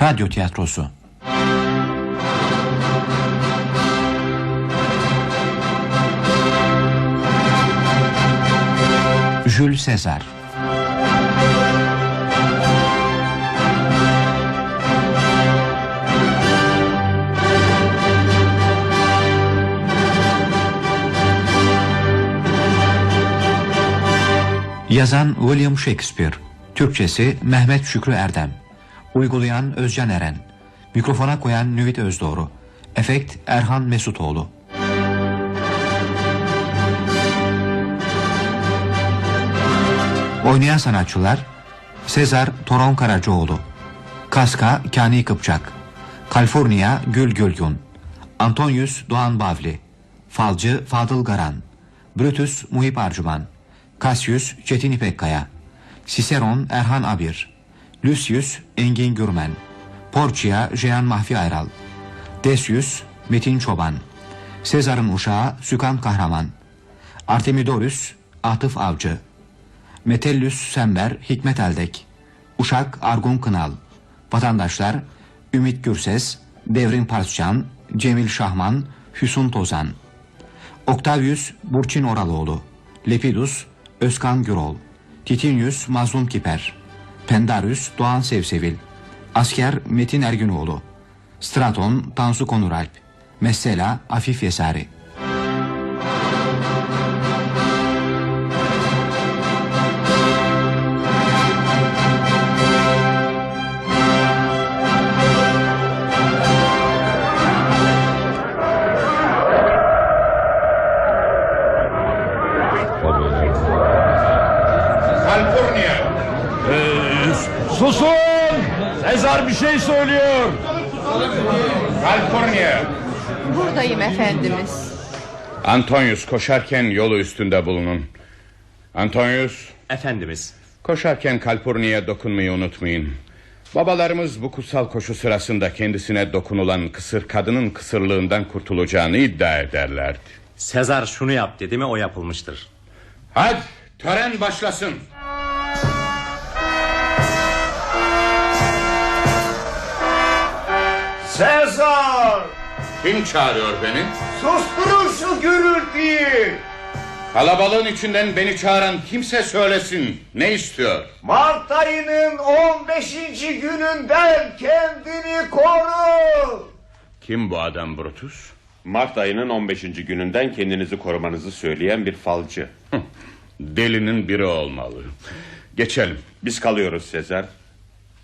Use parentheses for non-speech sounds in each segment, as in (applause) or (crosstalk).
Radyo tiyatrosu. Jules Sezar Yazan William Shakespeare. Türkçesi Mehmet Şükrü Erdem Uygulayan Özcan Eren. Mikrofona koyan Nüvit Özdoğru Efekt Erhan Mesutoğlu Oynayan sanatçılar Sezar Toron Karacaoğlu Kaska Kani Kıpçak. Kaliforniya Gül Gülgün. Antonius Doğan Bavli. Falcı Fadıl Garan. Brutus Muhip Arcuman. Cassius Çetin İpekkaya. Ciceron Erhan Abir Lucius Engin Gürmen Porcia Jean Mahfi Ayral Decius Metin Çoban Sezar'ın uşağı Sükan Kahraman Artemidorus Atıf Avcı Metellus Sember Hikmet Eldek Uşak Argun Kınal Vatandaşlar Ümit Gürses Devrim Parscan Cemil Şahman Hüsun Tozan Octavius Burçin Oraloğlu Lepidus Özkan Gürol Titinius Mazlum Kiper Pendarius Doğan Sevsevil Asker Metin Ergünoğlu Straton Tansu Konuralp Mesela Afif Yesari Kaliforniya. Susun! Sezar bir şey söylüyor. Kaliforniya. Buradayım efendimiz. Antonius koşarken yolu üstünde bulunun. Antonius Efendimiz. koşarken Kaliforniya'ya dokunmayı unutmayın. Babalarımız bu kutsal koşu sırasında kendisine dokunulan kısır kadının kısırlığından kurtulacağını iddia ederlerdi. Sezar şunu yap dedi mi o yapılmıştır. Hadi tören başlasın. Sezar! Kim çağırıyor beni? Susturun şu gürültüyü! Kalabalığın içinden beni çağıran kimse söylesin. Ne istiyor? Mart ayının 15. gününden kendini koru! Kim bu adam Brutus? Mart ayının 15. gününden kendinizi korumanızı söyleyen bir falcı. Delinin biri olmalı. Geçelim. Biz kalıyoruz Sezar.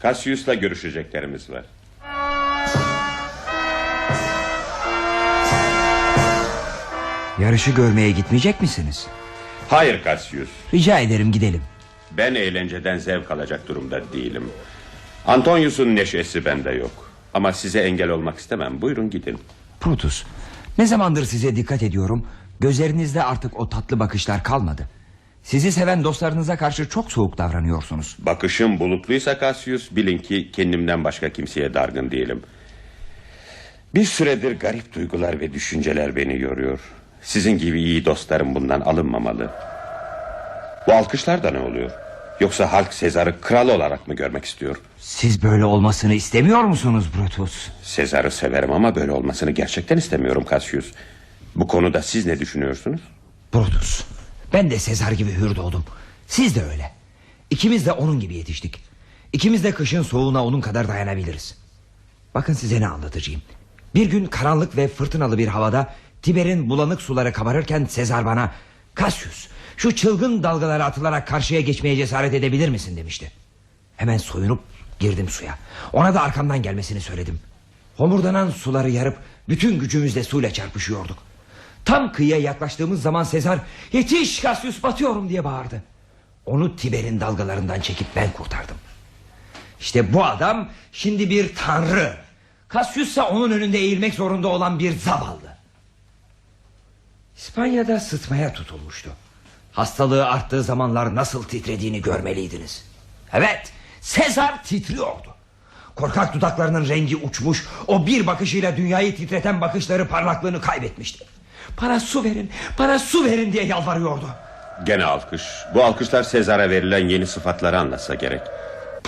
Cassius'la görüşeceklerimiz var. Yarışı görmeye gitmeyecek misiniz? Hayır Cassius. Rica ederim gidelim. Ben eğlenceden zevk alacak durumda değilim. Antonius'un neşesi bende yok. Ama size engel olmak istemem. Buyurun gidin. Brutus, ne zamandır size dikkat ediyorum. Gözlerinizde artık o tatlı bakışlar kalmadı. Sizi seven dostlarınıza karşı çok soğuk davranıyorsunuz. Bakışım bulutluysa Cassius bilin ki kendimden başka kimseye dargın değilim. Bir süredir garip duygular ve düşünceler beni yoruyor. Sizin gibi iyi dostlarım bundan alınmamalı. Bu alkışlar da ne oluyor? Yoksa halk Sezar'ı kral olarak mı görmek istiyor? Siz böyle olmasını istemiyor musunuz Brutus? Sezar'ı severim ama böyle olmasını gerçekten istemiyorum Cassius. Bu konuda siz ne düşünüyorsunuz? Brutus, ben de Sezar gibi hür doğdum. Siz de öyle. İkimiz de onun gibi yetiştik. İkimiz de kışın soğuğuna onun kadar dayanabiliriz. Bakın size ne anlatacağım. Bir gün karanlık ve fırtınalı bir havada Tiber'in bulanık suları kabarırken Sezar bana Cassius şu çılgın dalgalara atılarak karşıya geçmeye cesaret edebilir misin demişti. Hemen soyunup girdim suya. Ona da arkamdan gelmesini söyledim. Homurdanan suları yarıp bütün gücümüzle suyla çarpışıyorduk. Tam kıyıya yaklaştığımız zaman Sezar yetiş Cassius batıyorum diye bağırdı. Onu Tiber'in dalgalarından çekip ben kurtardım. İşte bu adam şimdi bir tanrı. Cassius ise onun önünde eğilmek zorunda olan bir zavallı. İspanya'da sıtmaya tutulmuştu. Hastalığı arttığı zamanlar nasıl titrediğini görmeliydiniz. Evet, Sezar titriyordu. Korkak dudaklarının rengi uçmuş, o bir bakışıyla dünyayı titreten bakışları parlaklığını kaybetmişti. Bana su verin, bana su verin diye yalvarıyordu. Gene alkış. Bu alkışlar Sezar'a verilen yeni sıfatları anlatsa gerek.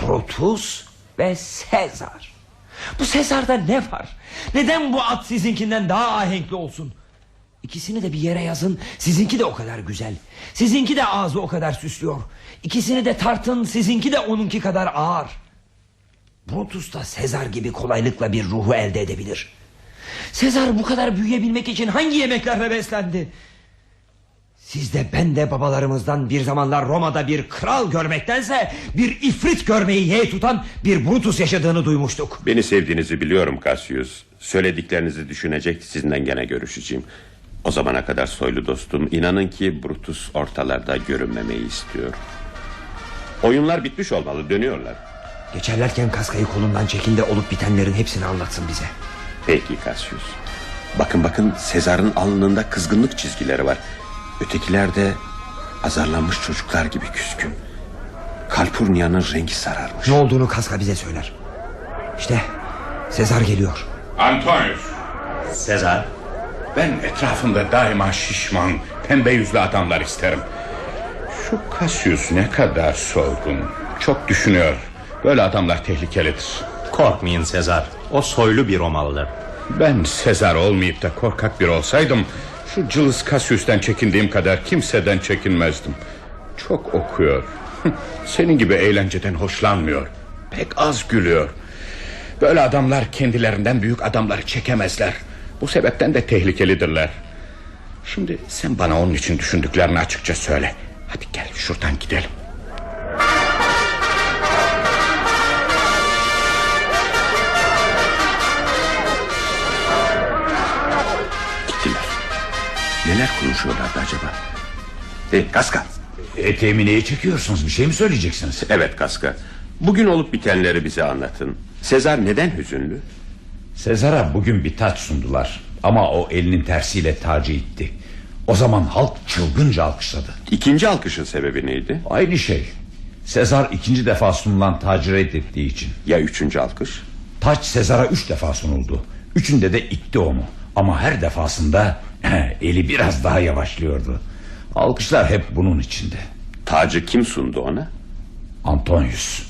Brutus ve Sezar. Bu Sezar'da ne var? Neden bu at sizinkinden daha ahenkli olsun? İkisini de bir yere yazın. Sizinki de o kadar güzel. Sizinki de ağzı o kadar süslüyor. İkisini de tartın. Sizinki de onunki kadar ağır. Brutus da Sezar gibi kolaylıkla bir ruhu elde edebilir. Sezar bu kadar büyüyebilmek için hangi yemeklerle beslendi? Siz de ben de babalarımızdan bir zamanlar Roma'da bir kral görmektense bir ifrit görmeyi yeğ tutan bir Brutus yaşadığını duymuştuk. Beni sevdiğinizi biliyorum Cassius. Söylediklerinizi düşünecek sizinle gene görüşeceğim. O zamana kadar soylu dostum inanın ki Brutus ortalarda görünmemeyi istiyor. Oyunlar bitmiş olmalı dönüyorlar. Geçerlerken kaskayı kolundan çekin de olup bitenlerin hepsini anlatsın bize. Peki Cassius. Bakın bakın Sezar'ın alnında kızgınlık çizgileri var. Ötekiler de azarlanmış çocuklar gibi küskün. Kalpurnia'nın rengi sararmış. Ne olduğunu kaska bize söyler. İşte Sezar geliyor. Antonius. Sezar. Ben etrafımda daima şişman, pembe yüzlü adamlar isterim. Şu Cassius ne kadar solgun. Çok düşünüyor. Böyle adamlar tehlikelidir. Korkmayın Sezar. O soylu bir Romalıdır. Ben Sezar olmayıp da korkak bir olsaydım... ...şu cılız Cassius'ten çekindiğim kadar kimseden çekinmezdim. Çok okuyor. (laughs) Senin gibi eğlenceden hoşlanmıyor. Pek az gülüyor. Böyle adamlar kendilerinden büyük adamları çekemezler. Bu sebepten de tehlikelidirler. Şimdi sen bana onun için düşündüklerini açıkça söyle. Hadi gel şuradan gidelim. Gittiler. Neler konuşuyorlardı acaba? Hey Kaska. Eteğimi neye çekiyorsunuz bir şey mi söyleyeceksiniz Evet Kaska. Bugün olup bitenleri bize anlatın. Sezar neden hüzünlü? Sezar'a bugün bir taç sundular. Ama o elinin tersiyle tacı itti. O zaman halk çılgınca alkışladı. İkinci alkışın sebebi neydi? Aynı şey. Sezar ikinci defa sunulan tacı reddettiği için. Ya üçüncü alkış? Taç Sezar'a üç defa sunuldu. Üçünde de itti onu. Ama her defasında eli biraz daha yavaşlıyordu. Alkışlar hep bunun içinde. Tacı kim sundu ona? Antonius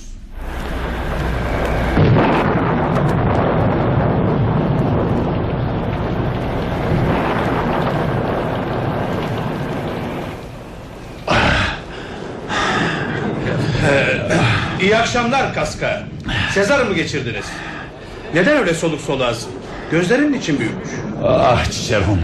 İyi akşamlar Kaska. Sezar'ı mı geçirdiniz? Neden öyle soluk soluğaz? Gözlerin için büyümüş. Ah Ciceron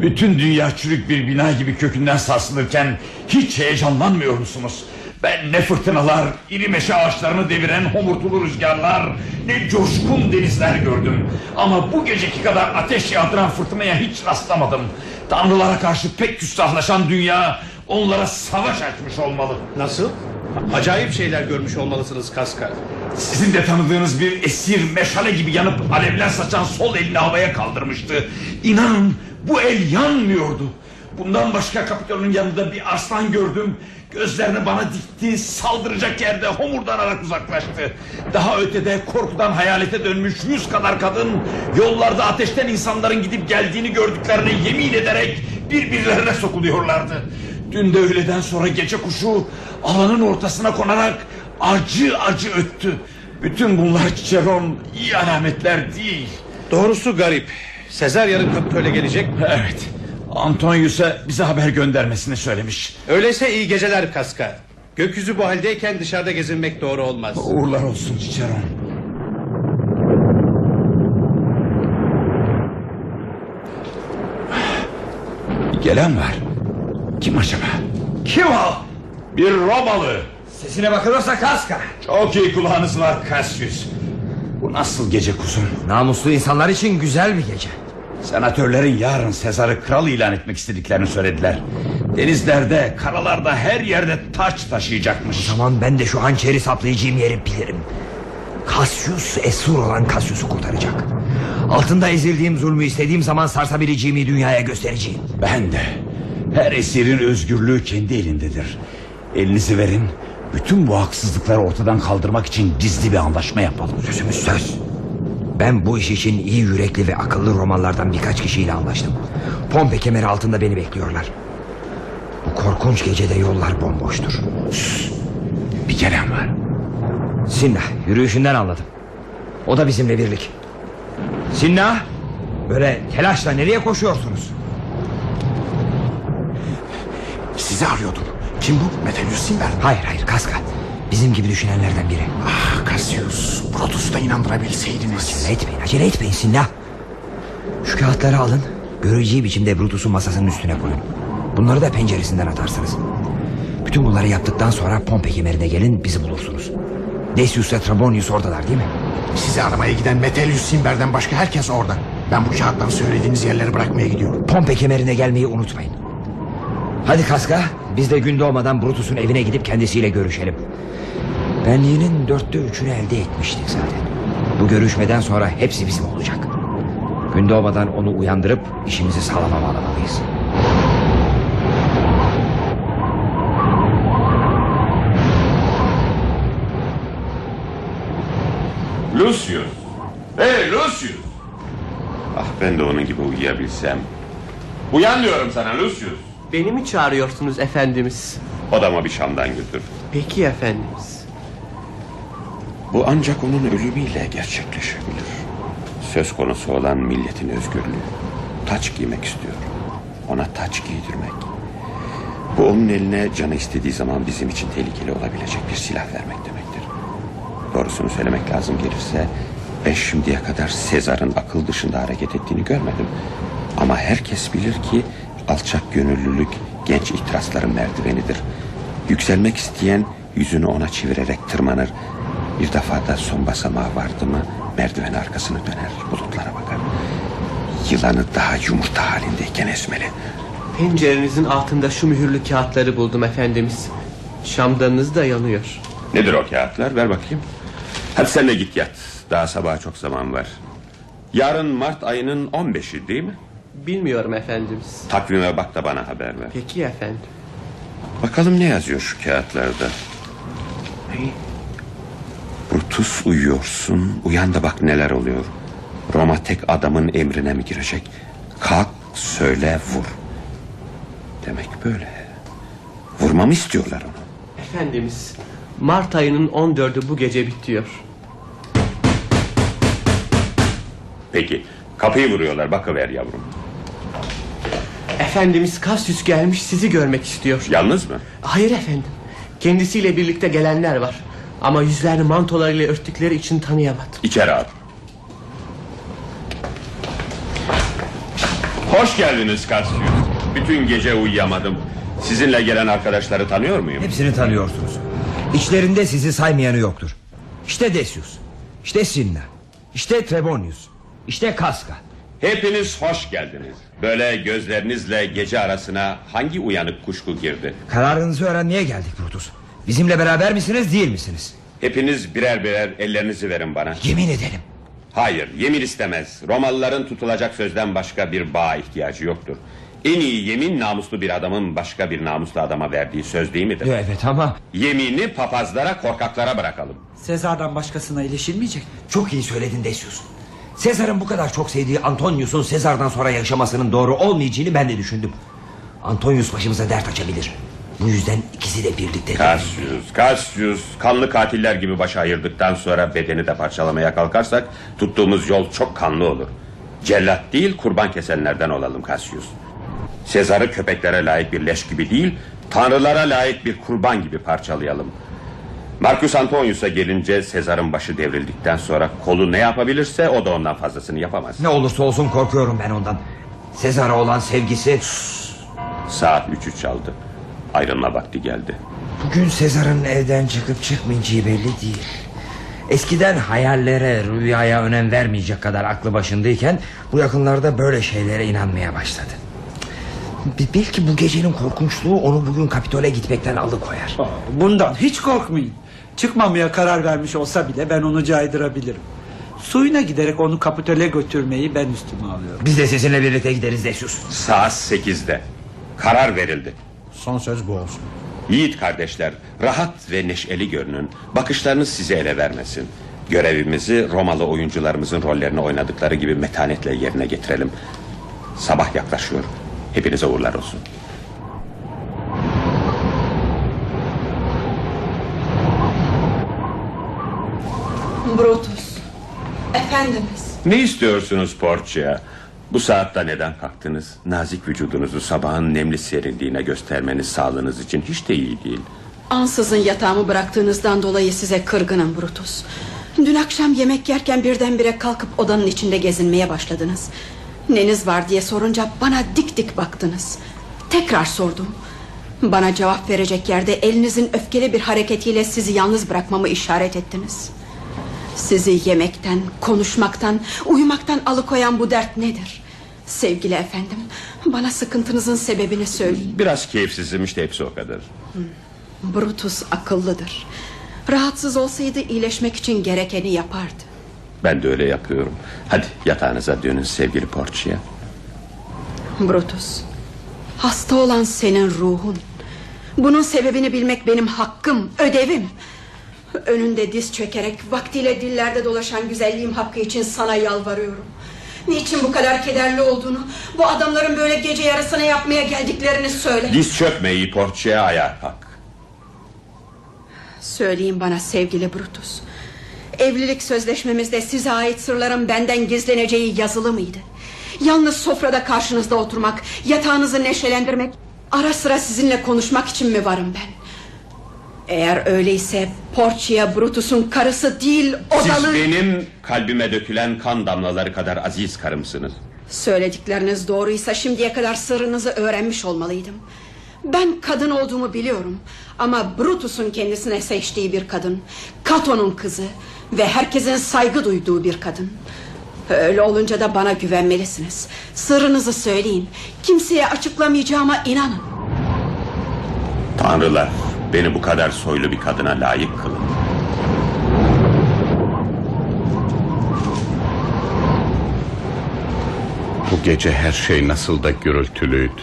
Bütün dünya çürük bir bina gibi kökünden sarsılırken Hiç heyecanlanmıyor musunuz? Ben ne fırtınalar iri meşe ağaçlarını deviren homurtulu rüzgarlar Ne coşkun denizler gördüm Ama bu geceki kadar ateş yağdıran fırtınaya hiç rastlamadım Tanrılara karşı pek küstahlaşan dünya Onlara savaş açmış olmalı Nasıl? Acayip şeyler görmüş olmalısınız Kaska. Sizin de tanıdığınız bir esir meşale gibi yanıp alevler saçan sol elini havaya kaldırmıştı. İnanın bu el yanmıyordu. Bundan başka kapitolun yanında bir aslan gördüm. Gözlerini bana dikti, saldıracak yerde homurdanarak uzaklaştı. Daha ötede korkudan hayalete dönmüş yüz kadar kadın... ...yollarda ateşten insanların gidip geldiğini gördüklerine yemin ederek... ...birbirlerine sokuluyorlardı. Dün de öğleden sonra gece kuşu alanın ortasına konarak acı acı öttü. Bütün bunlar Ciceron iyi alametler değil. Doğrusu garip. Sezar yarın Kapitol'e gelecek. Evet. Antonius'a bize haber göndermesini söylemiş. Öyleyse iyi geceler Kaska. Gökyüzü bu haldeyken dışarıda gezinmek doğru olmaz. Uğurlar olsun Ciceron. Gelen var. Kim acaba? Kim o? Bir Romalı. Sesine bakılırsa kaska. Çok iyi kulağınız var Cassius. Bu nasıl gece kuzum? Namuslu insanlar için güzel bir gece. Senatörlerin yarın Sezar'ı kral ilan etmek istediklerini söylediler. Denizlerde, karalarda her yerde taç taşıyacakmış. O zaman ben de şu hançeri saplayacağım yeri bilirim. Cassius esir olan Cassius'u kurtaracak. Altında ezildiğim zulmü istediğim zaman sarsabileceğimi dünyaya göstereceğim. Ben de. Her esirin özgürlüğü kendi elindedir. Elinizi verin. Bütün bu haksızlıkları ortadan kaldırmak için gizli bir anlaşma yapalım. Sözümüz söz. Ben bu iş için iyi yürekli ve akıllı romanlardan birkaç kişiyle anlaştım. Pompe kemeri altında beni bekliyorlar. Bu korkunç gecede yollar bomboştur. Bir gelen var. Sinna yürüyüşünden anladım. O da bizimle birlik. Sinna böyle telaşla nereye koşuyorsunuz? Sizi arıyordum. Kim bu? Metelius Simber. Hayır hayır Kaska. Bizim gibi düşünenlerden biri. Ah Cassius. Brutus'u da inandırabilseydiniz. Acele etmeyin acele etmeyin Sinna. Şu kağıtları alın. Göreceği biçimde Brutus'un masasının üstüne koyun. Bunları da penceresinden atarsınız. Bütün bunları yaptıktan sonra Pompe kemerine gelin bizi bulursunuz. Decius ve Trabonius oradalar değil mi? Sizi aramaya giden Metelius Simber'den başka herkes orada. Ben bu kağıtları söylediğiniz yerlere bırakmaya gidiyorum. Pompe kemerine gelmeyi unutmayın. Hadi Kaska biz de gün doğmadan Brutus'un evine gidip kendisiyle görüşelim. Benliğinin dörtte üçünü elde etmiştik zaten. Bu görüşmeden sonra hepsi bizim olacak. Gün doğmadan onu uyandırıp işimizi sağlama bağlamalıyız. Lucius. Hey Lucius. Ah ben de onun gibi uyuyabilsem. Uyan diyorum sana Lucius. Beni mi çağırıyorsunuz efendimiz? Odama bir şamdan götür. Peki efendimiz. Bu ancak onun ölümüyle gerçekleşebilir. Söz konusu olan milletin özgürlüğü. Taç giymek istiyor. Ona taç giydirmek. Bu onun eline canı istediği zaman bizim için tehlikeli olabilecek bir silah vermek demektir. Doğrusunu söylemek lazım gelirse ben şimdiye kadar Sezar'ın akıl dışında hareket ettiğini görmedim. Ama herkes bilir ki alçak gönüllülük genç ihtirasların merdivenidir. Yükselmek isteyen yüzünü ona çevirerek tırmanır. Bir defa da son basamağa vardı mı merdiven arkasını döner bulutlara bakar. Yılanı daha yumurta halindeyken ezmeli. Pencerenizin altında şu mühürlü kağıtları buldum efendimiz. Şamdanınız da yanıyor. Nedir o kağıtlar ver bakayım. Hadi sen de git yat. Daha sabaha çok zaman var. Yarın Mart ayının 15'i değil mi? Bilmiyorum efendimiz. Takvime bak da bana haber ver. Peki efendim. Bakalım ne yazıyor şu kağıtlarda. Hey. Brutus uyuyorsun. Uyan da bak neler oluyor. Roma tek adamın emrine mi girecek? Kalk söyle vur. Demek böyle. Vurmamı istiyorlar onu. Efendimiz. Mart ayının 14'ü bu gece bitiyor. Peki kapıyı vuruyorlar bakıver yavrum. Efendimiz Cassius gelmiş sizi görmek istiyor. Yalnız mı? Hayır efendim. Kendisiyle birlikte gelenler var. Ama yüzlerini mantolarıyla örttükleri için tanıyamadım. İçeri al. Hoş geldiniz Cassius. Bütün gece uyuyamadım. Sizinle gelen arkadaşları tanıyor muyum? Hepsini tanıyorsunuz. İçlerinde sizi saymayanı yoktur. İşte Decius. işte Sinna. işte Trebonius. işte Kaska. Hepiniz hoş geldiniz. Böyle gözlerinizle gece arasına hangi uyanık kuşku girdi? Kararınızı öğrenmeye geldik Brutus. Bizimle beraber misiniz değil misiniz? Hepiniz birer birer ellerinizi verin bana. Yemin edelim. Hayır, yemin istemez. Romalıların tutulacak sözden başka bir bağa ihtiyacı yoktur. En iyi yemin namuslu bir adamın başka bir namuslu adama verdiği söz değil midir? Evet ama Yemini papazlara, korkaklara bırakalım. Sezar'dan başkasına ilişilmeyecek çok iyi söyledin Decius. Sezar'ın bu kadar çok sevdiği Antonius'un Sezar'dan sonra yaşamasının doğru olmayacağını ben de düşündüm. Antonius başımıza dert açabilir. Bu yüzden ikisi de birlikte... Cassius, Cassius, kanlı katiller gibi baş ayırdıktan sonra bedeni de parçalamaya kalkarsak tuttuğumuz yol çok kanlı olur. Cellat değil kurban kesenlerden olalım Cassius. Sezar'ı köpeklere layık bir leş gibi değil, tanrılara layık bir kurban gibi parçalayalım. Marcus Antonius'a gelince Sezar'ın başı devrildikten sonra kolu ne yapabilirse o da ondan fazlasını yapamaz. Ne olursa olsun korkuyorum ben ondan. Sezar'a olan sevgisi... Saat üçü çaldı. Ayrılma vakti geldi. Bugün Sezar'ın evden çıkıp çıkmayacağı belli değil. Eskiden hayallere, rüyaya önem vermeyecek kadar aklı başındayken... ...bu yakınlarda böyle şeylere inanmaya başladı. Belki bu gecenin korkunçluğu onu bugün Kapitol'e gitmekten alıkoyar. Bundan hiç korkmayın. Çıkmamaya karar vermiş olsa bile ben onu caydırabilirim. Suyuna giderek onu kapitole götürmeyi ben üstüme alıyorum. Biz de sizinle birlikte gideriz Decius. Saat sekizde. Karar verildi. Son söz bu olsun. Yiğit kardeşler, rahat ve neşeli görünün. Bakışlarınız sizi ele vermesin. Görevimizi Romalı oyuncularımızın rollerini oynadıkları gibi metanetle yerine getirelim. Sabah yaklaşıyor. Hepinize uğurlar olsun. Brutus. Efendimiz. Ne istiyorsunuz Portia? Bu saatte neden kalktınız? Nazik vücudunuzu sabahın nemli serinliğine göstermeniz sağlığınız için hiç de iyi değil. Ansızın yatağımı bıraktığınızdan dolayı size kırgınım Brutus. Dün akşam yemek yerken birdenbire kalkıp odanın içinde gezinmeye başladınız. Neniz var diye sorunca bana dik dik baktınız. Tekrar sordum. Bana cevap verecek yerde elinizin öfkeli bir hareketiyle sizi yalnız bırakmamı işaret ettiniz. Sizi yemekten, konuşmaktan, uyumaktan alıkoyan bu dert nedir? Sevgili efendim, bana sıkıntınızın sebebini söyleyin. Biraz keyifsizim işte hepsi o kadar. Brutus akıllıdır. Rahatsız olsaydı iyileşmek için gerekeni yapardı. Ben de öyle yapıyorum. Hadi yatağınıza dönün sevgili Portia. Brutus, hasta olan senin ruhun. Bunun sebebini bilmek benim hakkım, ödevim. Önünde diz çökerek vaktiyle dillerde dolaşan güzelliğim hakkı için sana yalvarıyorum. Niçin bu kadar kederli olduğunu, bu adamların böyle gece yarısına yapmaya geldiklerini söyle. Diz çökme iyi Portia ayağa kalk. Söyleyin bana sevgili Brutus. Evlilik sözleşmemizde size ait sırların benden gizleneceği yazılı mıydı? Yalnız sofrada karşınızda oturmak, yatağınızı neşelendirmek, ara sıra sizinle konuşmak için mi varım ben? Eğer öyleyse Portia Brutus'un karısı değil, odalı... Siz benim kalbime dökülen kan damlaları kadar aziz karımsınız. Söyledikleriniz doğruysa şimdiye kadar sırrınızı öğrenmiş olmalıydım. Ben kadın olduğumu biliyorum. Ama Brutus'un kendisine seçtiği bir kadın. Cato'nun kızı. Ve herkesin saygı duyduğu bir kadın. Öyle olunca da bana güvenmelisiniz. Sırrınızı söyleyin. Kimseye açıklamayacağıma inanın. Tanrılar beni bu kadar soylu bir kadına layık kılın. Bu gece her şey nasıl da gürültülüydü.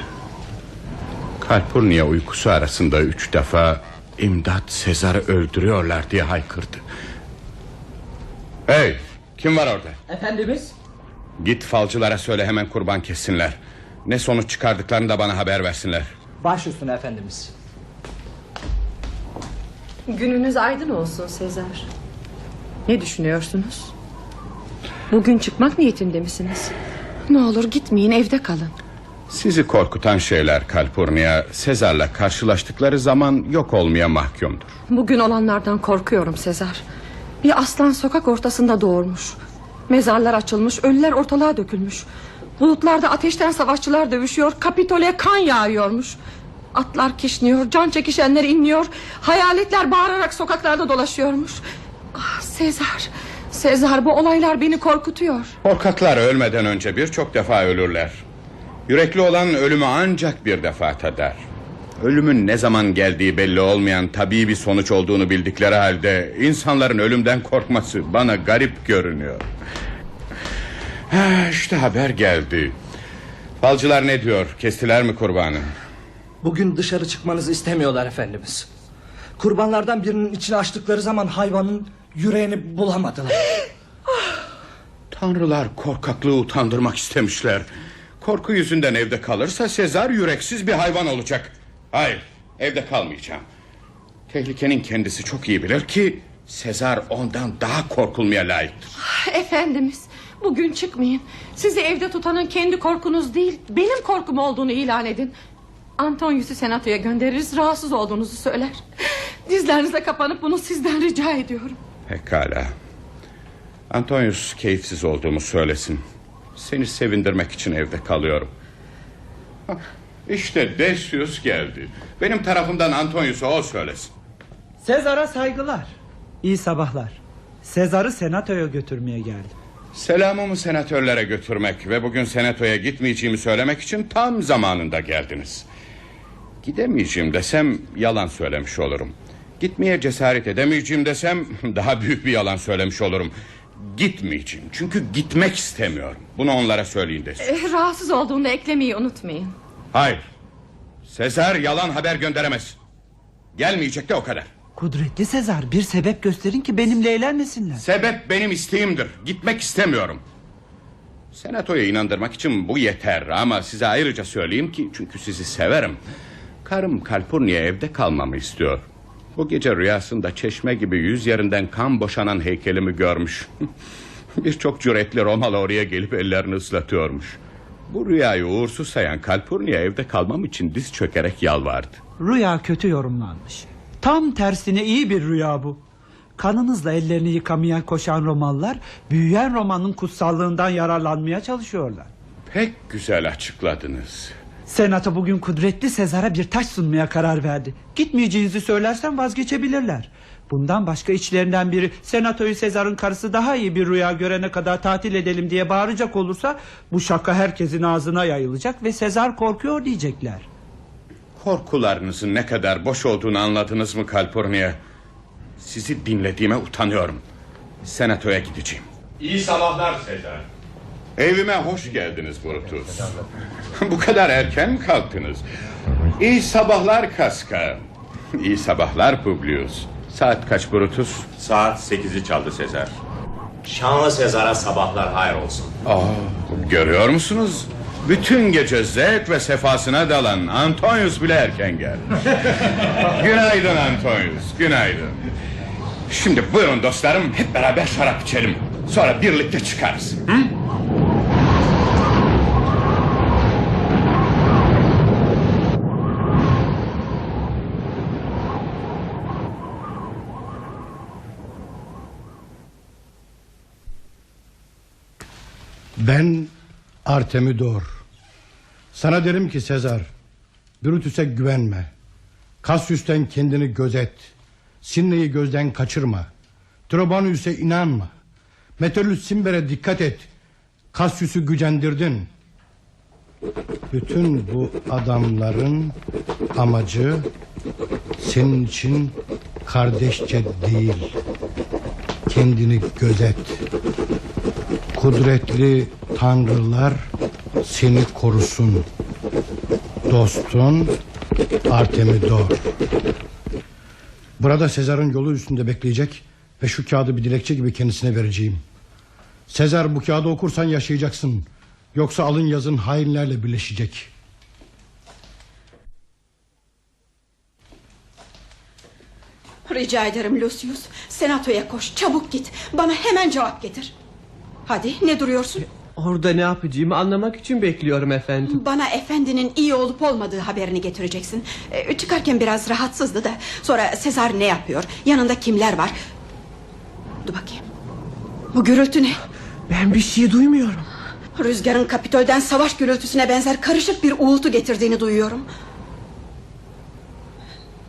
Kalpurnia uykusu arasında üç defa imdat Sezar'ı öldürüyorlar diye haykırdı. Hey kim var orada? Efendimiz? Git falcılara söyle hemen kurban kessinler. Ne sonuç çıkardıklarını da bana haber versinler. Baş üstüne efendimiz. Gününüz aydın olsun Sezar. Ne düşünüyorsunuz? Bugün çıkmak niyetinde misiniz? Ne olur gitmeyin evde kalın. Sizi korkutan şeyler Kalpurnia Sezar'la karşılaştıkları zaman yok olmaya mahkumdur. Bugün olanlardan korkuyorum Sezar. Bir aslan sokak ortasında doğurmuş. Mezarlar açılmış, ölüler ortalığa dökülmüş. Bulutlarda ateşten savaşçılar dövüşüyor, Kapitol'e kan yağıyormuş. Atlar kişniyor, can çekişenler inliyor. Hayaletler bağırarak sokaklarda dolaşıyormuş. Ah Sezar, Sezar bu olaylar beni korkutuyor. Korkaklar ölmeden önce birçok defa ölürler. Yürekli olan ölümü ancak bir defa tadar. Ölümün ne zaman geldiği belli olmayan tabii bir sonuç olduğunu bildikleri halde insanların ölümden korkması bana garip görünüyor. Ha, işte haber geldi. Falcılar ne diyor? Kestiler mi kurbanı? Bugün dışarı çıkmanızı istemiyorlar efendimiz. Kurbanlardan birinin içine açtıkları zaman hayvanın yüreğini bulamadılar. (gasps) Tanrılar korkaklığı utandırmak istemişler. Korku yüzünden evde kalırsa Sezar yüreksiz bir hayvan olacak. Hayır, evde kalmayacağım. Tehlikenin kendisi çok iyi bilir ki Sezar ondan daha korkulmaya layıktır. Efendimiz bugün çıkmayın. Sizi evde tutanın kendi korkunuz değil benim korkum olduğunu ilan edin. Antonius'u senatoya göndeririz rahatsız olduğunuzu söyler. Dizlerinize kapanıp bunu sizden rica ediyorum. Pekala. Antonius keyifsiz olduğumu söylesin. Seni sevindirmek için evde kalıyorum. Hah, İşte Decius geldi. Benim tarafımdan Antonius'a o söylesin. Sezar'a saygılar. İyi sabahlar. Sezar'ı senatoya götürmeye geldim. Selamımı senatörlere götürmek ve bugün senatoya gitmeyeceğimi söylemek için tam zamanında geldiniz. Gidemeyeceğim desem yalan söylemiş olurum. Gitmeye cesaret edemeyeceğim desem (laughs) daha büyük bir yalan söylemiş olurum. Gitmeyeceğim çünkü gitmek istemiyorum. Bunu onlara söyleyin desin. Eh, rahatsız olduğunda eklemeyi unutmayın. Hayır. Sezar yalan haber gönderemez. Gelmeyecek de o kadar. Kudretli Sezar bir sebep gösterin ki benimle eğlenmesinler. Sebep benim isteğimdir. Gitmek istemiyorum. Senatoya inandırmak için bu yeter ama size ayrıca söyleyeyim ki çünkü sizi severim. Karım Kalpurnia evde kalmamı istiyor. Bu gece rüyasında çeşme gibi yüz yerinden kan boşanan heykelimi görmüş. (laughs) Birçok cüretli Romalı oraya gelip ellerini ıslatıyormuş. Bu rüyayı uğursuz sayan Kalpurnia evde kalmam için diz çökerek yalvardı. Rüya kötü yorumlanmış. Tam tersine iyi bir rüya bu. Kanınızla ellerini yıkamaya koşan Romalılar büyüyen romanın kutsallığından yararlanmaya çalışıyorlar. Pek güzel açıkladınız. Senato bugün kudretli Sezar'a bir taş sunmaya karar verdi. Gitmeyeceğinizi söylersen vazgeçebilirler. Bundan başka içlerinden biri Senatoyu Sezar'ın karısı daha iyi bir rüya görene kadar tatil edelim diye bağıracak olursa bu şaka herkesin ağzına yayılacak ve Sezar korkuyor diyecekler. Korkularınızın ne kadar boş olduğunu anladınız mı Kalpurnia? Sizi dinlediğime utanıyorum. Senatoya gideceğim. İyi sabahlar Sezar. Evime hoş geldiniz Brutus. (laughs) Bu kadar erken mi kalktınız? İyi sabahlar Kaska. İyi sabahlar Publius. Saat kaç Brutus? Saat 8'i çaldı Sezar. Şanlı Sezar'a sabahlar hayır olsun. Aa, görüyor musunuz? Bütün gece zevk ve sefasına dalan Antonius bile erken geldi. (laughs) günaydın Antonius, günaydın. Şimdi buyurun dostlarım hep beraber şarap içelim. Sonra birlikte çıkarız. Hı? Ben Artemidor. Sana derim ki Sezar, Brutus'e güvenme. Cassius'ten kendini gözet. Sinne'yi gözden kaçırma. Trobanus'e inanma. Metellus Simber'e dikkat et. Cassius'u gücendirdin. Bütün bu adamların amacı senin için kardeşçe değil. Kendini gözet. Kudretli tanrılar seni korusun. Dostun Artemidor. Burada Sezar'ın yolu üstünde bekleyecek ve şu kağıdı bir dilekçe gibi kendisine vereceğim. Sezar bu kağıdı okursan yaşayacaksın. Yoksa alın yazın hainlerle birleşecek. Rica ederim Lucius. Senatoya koş çabuk git. Bana hemen cevap getir. Hadi ne duruyorsun? Orada ne yapacağımı anlamak için bekliyorum efendim. Bana efendinin iyi olup olmadığı haberini getireceksin. Ee, çıkarken biraz rahatsızdı da. Sonra Sezar ne yapıyor? Yanında kimler var? Dur bakayım. Bu gürültü ne? Ben bir şey duymuyorum. Rüzgarın Kapitol'den savaş gürültüsüne benzer karışık bir uğultu getirdiğini duyuyorum.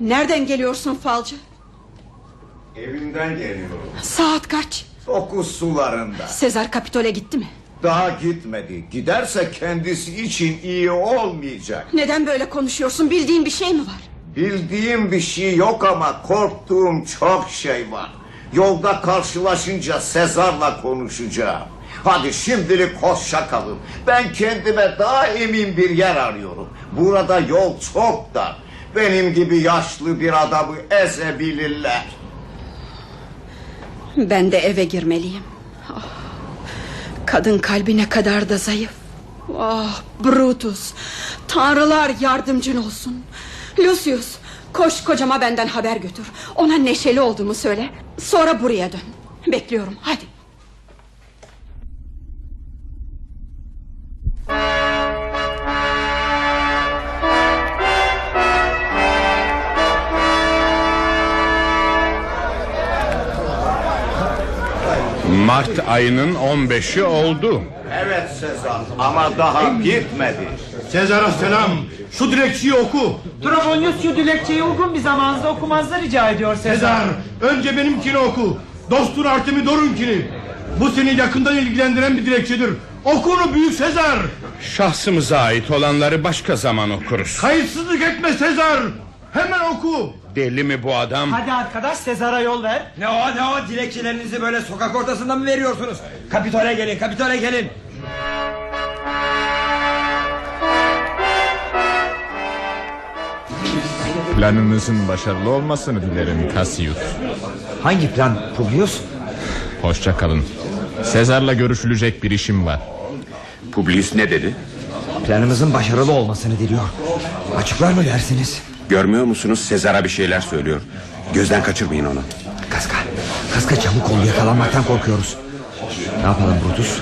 Nereden geliyorsun falcı? Evimden geliyorum. Saat kaç? Dokuz sularında. Sezar Kapitol'e gitti mi? Daha gitmedi. Giderse kendisi için iyi olmayacak. Neden böyle konuşuyorsun? Bildiğin bir şey mi var? Bildiğim bir şey yok ama korktuğum çok şey var. Yolda karşılaşınca Sezar'la konuşacağım. Hadi şimdilik hoşça kalın. Ben kendime daha emin bir yer arıyorum. Burada yol çok dar. Benim gibi yaşlı bir adamı ezebilirler. Ben de eve girmeliyim. Ah, kadın kalbi ne kadar da zayıf. Ah Brutus. Tanrılar yardımcın olsun. Lucius koş kocama benden haber götür. Ona neşeli olduğumu söyle. Sonra buraya dön. Bekliyorum hadi. Mart ayının 15'i oldu. Evet Sezar ama daha gitmedi. Sezar'a selam. Şu dilekçeyi oku. Trabonius şu dilekçeyi uygun bir zamanında okumazsa rica ediyor Sezar. Sezar önce benimkini oku. Dostun Artemidor'unkini. Bu seni yakından ilgilendiren bir dilekçedir. Oku onu büyük Sezar. Şahsımıza ait olanları başka zaman okuruz. Kayıtsızlık etme Sezar. Hemen oku. Deli mi bu adam? Hadi arkadaş Sezar'a yol ver. Ne o ne o dilekçelerinizi böyle sokak ortasında mı veriyorsunuz? Kapitole gelin kapitole gelin. Planınızın başarılı olmasını dilerim Cassius. Hangi plan Publius? Hoşça kalın. Sezar'la görüşülecek bir işim var. Publius ne dedi? Planımızın başarılı olmasını diliyor. Açıklar mı dersiniz? Görmüyor musunuz Sezar'a bir şeyler söylüyor. Gözden kaçırmayın onu. Kaska, kaska çabuk ol yakalanmaktan korkuyoruz. Ne yapalım Brutus?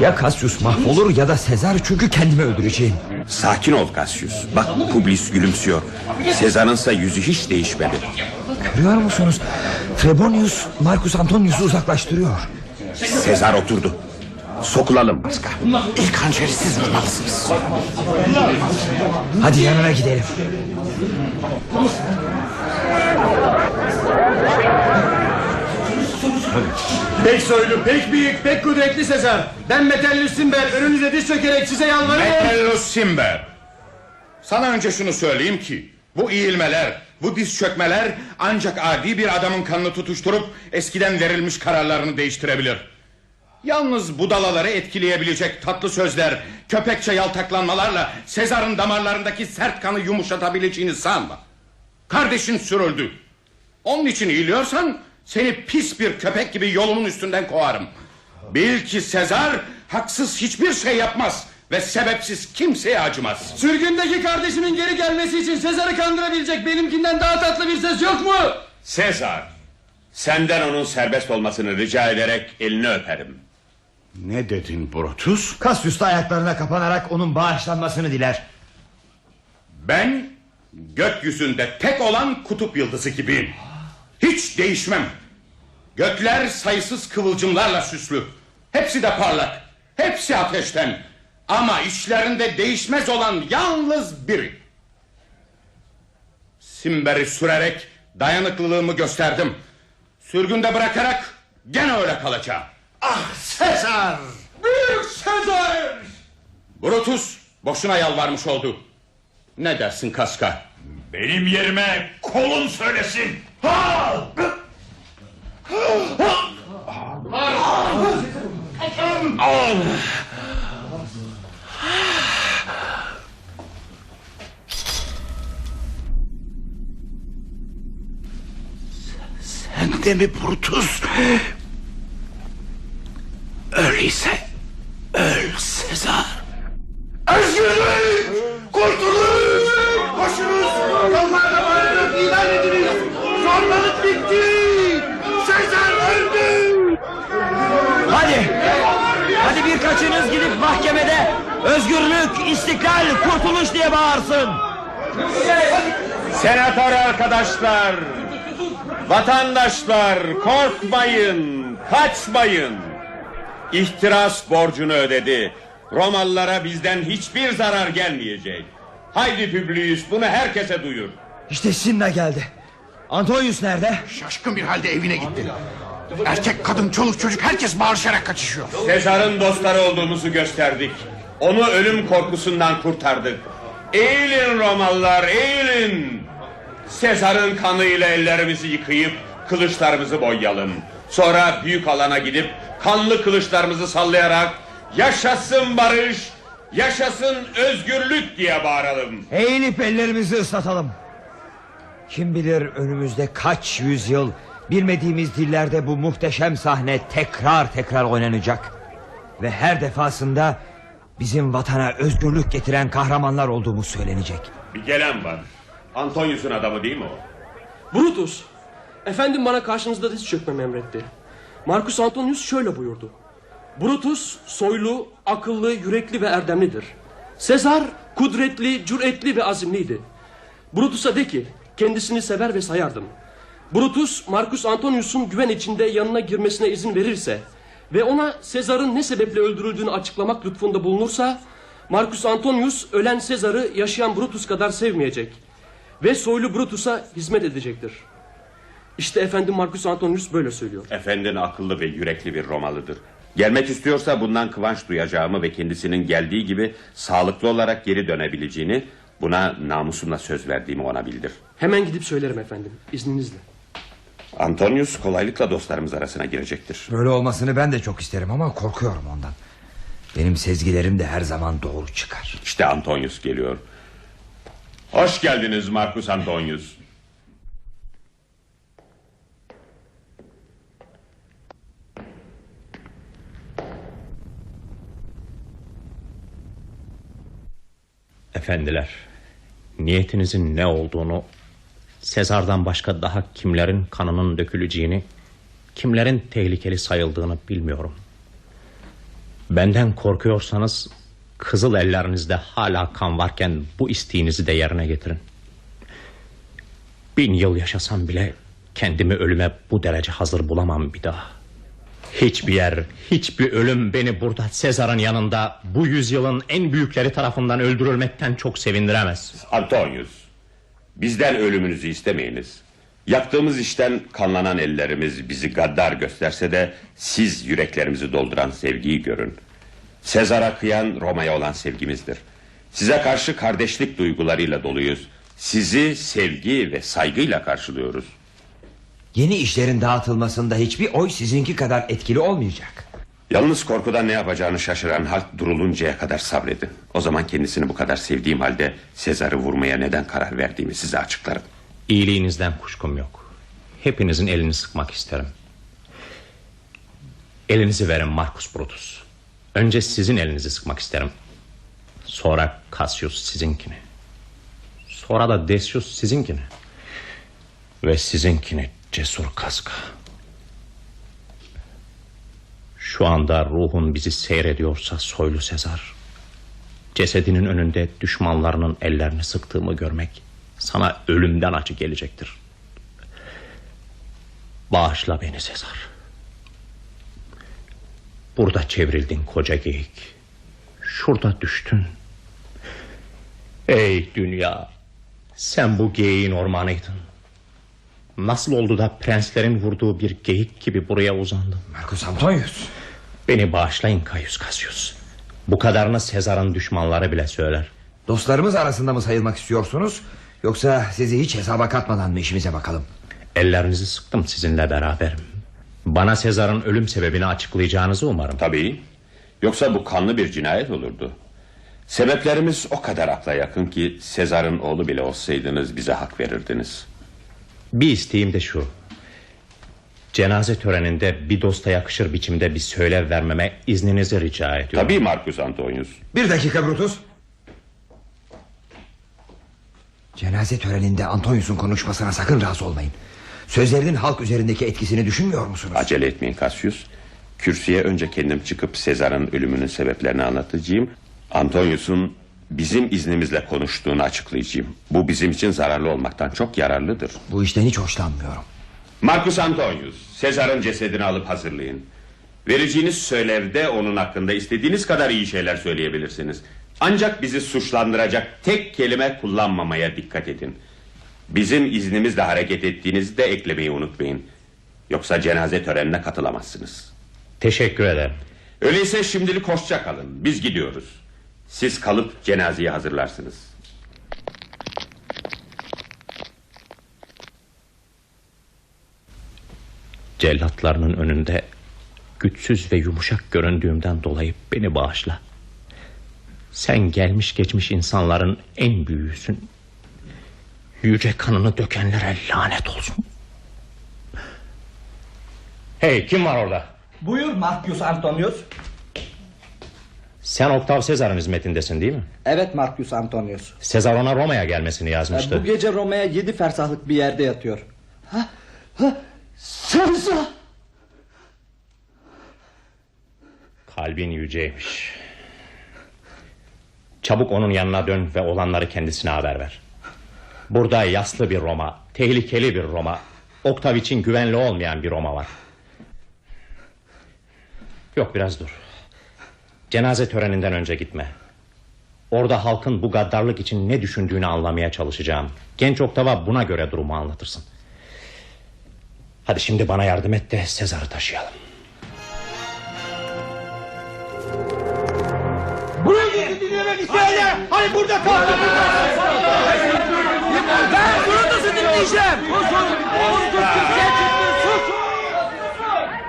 Ya Cassius mahvolur ya da Sezar çünkü kendimi öldüreceğim. Sakin ol Cassius. Bak Publius gülümsüyor. Sezar'ınsa yüzü hiç değişmedi. Görüyor musunuz? Trebonius Marcus Antonius'u uzaklaştırıyor. Sezar oturdu. Sokulalım. İlk hançeri siz vurmalısınız. Hadi yanına gidelim. Pek soylu, pek büyük, pek kudretli Sezar. Ben Metellus Simber önünüze diz çökerek size yalvarıyorum. Metellus Simber. Sana önce şunu söyleyeyim ki bu eğilmeler, bu diz çökmeler ancak adi bir adamın kanını tutuşturup eskiden verilmiş kararlarını değiştirebilir. Yalnız budalaları etkileyebilecek tatlı sözler, köpekçe yaltaklanmalarla Sezar'ın damarlarındaki sert kanı yumuşatabileceğini sanma. Kardeşin sürüldü. Onun için eğiliyorsan seni pis bir köpek gibi yolumun üstünden kovarım. Bil ki Sezar haksız hiçbir şey yapmaz ve sebepsiz kimseye acımaz. Sürgündeki kardeşimin geri gelmesi için Sezar'ı kandırabilecek benimkinden daha tatlı bir ses yok mu? Sezar. Senden onun serbest olmasını rica ederek elini öperim. Ne dedin Brutus? Cassius da ayaklarına kapanarak onun bağışlanmasını diler. Ben gökyüzünde tek olan kutup yıldızı gibiyim. Hiç değişmem. Gökler sayısız kıvılcımlarla süslü. Hepsi de parlak. Hepsi ateşten. Ama içlerinde değişmez olan yalnız biri. Simber'i sürerek dayanıklılığımı gösterdim. Sürgünde bırakarak gene öyle kalacağım. Ah Sezar! Büyük Sezar! Brutus boşuna yalvarmış oldu. Ne dersin Kaska? Benim yerime kolun söylesin. Ha! Sen de mi Brutus? Öyleyse öl Sezar. Özgürlük! Kurtuluş! Koşunuz! Yollarda varlık ilan ediniz! Zorbalık bitti! Sezar öldü! Hadi. Hadi birkaçınız gidip mahkemede özgürlük, istiklal, kurtuluş diye bağırsın. Senatör arkadaşlar, vatandaşlar korkmayın, kaçmayın. İhtiras borcunu ödedi. Romalılara bizden hiçbir zarar gelmeyecek. Haydi Publius bunu herkese duyur. İşte Sinna geldi. Antonius nerede? Şaşkın bir halde evine gitti. Erkek, kadın, çoluk, çocuk herkes bağırışarak kaçışıyor. Sezar'ın dostları olduğumuzu gösterdik. Onu ölüm korkusundan kurtardık. Eğilin Romalılar eğilin. Sezar'ın kanıyla ellerimizi yıkayıp kılıçlarımızı boyayalım. Sonra büyük alana gidip kanlı kılıçlarımızı sallayarak yaşasın barış, yaşasın özgürlük diye bağıralım. Eğilip ellerimizi ıslatalım. Kim bilir önümüzde kaç yüzyıl bilmediğimiz dillerde bu muhteşem sahne tekrar tekrar oynanacak. Ve her defasında bizim vatana özgürlük getiren kahramanlar olduğumuz söylenecek. Bir gelen var. Antonius'un adamı değil mi o? Brutus, efendim bana karşınızda diz çökmemi emretti. Marcus Antonius şöyle buyurdu. Brutus soylu, akıllı, yürekli ve erdemlidir. Sezar kudretli, cüretli ve azimliydi. Brutus'a de ki kendisini sever ve sayardım. Brutus Marcus Antonius'un güven içinde yanına girmesine izin verirse ve ona Sezar'ın ne sebeple öldürüldüğünü açıklamak lütfunda bulunursa Marcus Antonius ölen Sezar'ı yaşayan Brutus kadar sevmeyecek ve soylu Brutus'a hizmet edecektir. İşte efendim Marcus Antonius böyle söylüyor. Efendin akıllı ve yürekli bir Romalıdır. Gelmek istiyorsa bundan kıvanç duyacağımı ve kendisinin geldiği gibi sağlıklı olarak geri dönebileceğini buna namusumla söz verdiğimi ona bildir. Hemen gidip söylerim efendim izninizle. Antonius kolaylıkla dostlarımız arasına girecektir. Böyle olmasını ben de çok isterim ama korkuyorum ondan. Benim sezgilerim de her zaman doğru çıkar. İşte Antonius geliyor. Hoş geldiniz Marcus Antonius. Efendiler, niyetinizin ne olduğunu, Sezar'dan başka daha kimlerin kanının döküleceğini, kimlerin tehlikeli sayıldığını bilmiyorum. Benden korkuyorsanız kızıl ellerinizde hala kan varken bu isteğinizi de yerine getirin. Bin yıl yaşasam bile kendimi ölüme bu derece hazır bulamam bir daha. Hiçbir yer, hiçbir ölüm beni burada Sezar'ın yanında bu yüzyılın en büyükleri tarafından öldürülmekten çok sevindiremez. Antonius, bizden ölümünüzü istemeyiniz. Yaptığımız işten kanlanan ellerimiz bizi gaddar gösterse de siz yüreklerimizi dolduran sevgiyi görün. Sezar'a kıyan Roma'ya olan sevgimizdir. Size karşı kardeşlik duygularıyla doluyuz. Sizi sevgi ve saygıyla karşılıyoruz. Yeni işlerin dağıtılmasında hiçbir oy sizinki kadar etkili olmayacak. Yalnız korkudan ne yapacağını şaşıran halk duruluncaya kadar sabredin. O zaman kendisini bu kadar sevdiğim halde Sezar'ı vurmaya neden karar verdiğimi size açıklarım. İyiliğinizden kuşkum yok. Hepinizin elini sıkmak isterim. Elinizi verin Marcus Brutus. Önce sizin elinizi sıkmak isterim. Sonra Cassius sizinkini. Sonra da Decius sizinkini. Ve sizinkini cesur kaska. Şu anda ruhun bizi seyrediyorsa soylu Sezar. Cesedinin önünde düşmanlarının ellerini sıktığımı görmek sana ölümden acı gelecektir. Bağışla beni Sezar. Burada çevrildin koca geyik. Şurada düştün. Ey dünya. Sen bu geyiğin ormanıydın. Nasıl oldu da prenslerin vurduğu bir geyik gibi buraya uzandın? Marcus Antonius. Beni bağışlayın Kayus Cassius. Bu kadarını Sezar'ın düşmanları bile söyler. Dostlarımız arasında mı sayılmak istiyorsunuz? Yoksa sizi hiç hesaba katmadan mı işimize bakalım? Ellerinizi sıktım sizinle beraberim. Bana Sezar'ın ölüm sebebini açıklayacağınızı umarım. Tabii. Yoksa bu kanlı bir cinayet olurdu. Sebeplerimiz o kadar akla yakın ki Sezar'ın oğlu bile olsaydınız bize hak verirdiniz. Bir isteğim de şu. Cenaze töreninde bir dosta yakışır biçimde bir söylev vermeme izninizi rica ediyorum. Tabii Marcus Antonius. Bir dakika Brutus. Cenaze töreninde Antonius'un konuşmasına sakın razı olmayın. Sözlerinin halk üzerindeki etkisini düşünmüyor musunuz? Acele etmeyin Cassius. Kürsüye önce kendim çıkıp Sezar'ın ölümünün sebeplerini anlatacağım. Antonius'un bizim iznimizle konuştuğunu açıklayacağım. Bu bizim için zararlı olmaktan çok yararlıdır. Bu işten hiç hoşlanmıyorum. Marcus Antonius, Sezar'ın cesedini alıp hazırlayın. Vereceğiniz söylevde onun hakkında istediğiniz kadar iyi şeyler söyleyebilirsiniz. Ancak bizi suçlandıracak tek kelime kullanmamaya dikkat edin. Bizim iznimizle hareket ettiğinizi de eklemeyi unutmayın. Yoksa cenaze törenine katılamazsınız. Teşekkür ederim. Öyleyse şimdilik hoşça kalın. Biz gidiyoruz. Siz kalıp cenazeyi hazırlarsınız. Cellatlarının önünde güçsüz ve yumuşak göründüğümden dolayı beni bağışla. Sen gelmiş geçmiş insanların en büyüğüsün. Yüce kanını dökenlere lanet olsun. Hey kim var orada? Buyur Marcus Antonius. Sen Oktav Sezar'ın hizmetindesin değil mi? Evet Marcus Antonius. Sezar ona Roma'ya gelmesini yazmıştı. Bu gece Roma'ya yedi fersahlık bir yerde yatıyor. Ha, ha, Sezar! Kalbin yüceymiş. Çabuk onun yanına dön ve olanları kendisine haber ver. Burada yaslı bir Roma, tehlikeli bir Roma, Oktav için güvenli olmayan bir Roma var. Yok biraz dur. Cenaze töreninden önce gitme. Orada halkın bu gaddarlık için ne düşündüğünü anlamaya çalışacağım. Genç Oktav'a buna göre durumu anlatırsın. Hadi şimdi bana yardım et de Sezar'ı taşıyalım. Buraya dinlemek isteyenler! Hani burada kaldı! Ben Brutus'u dinleyeceğim!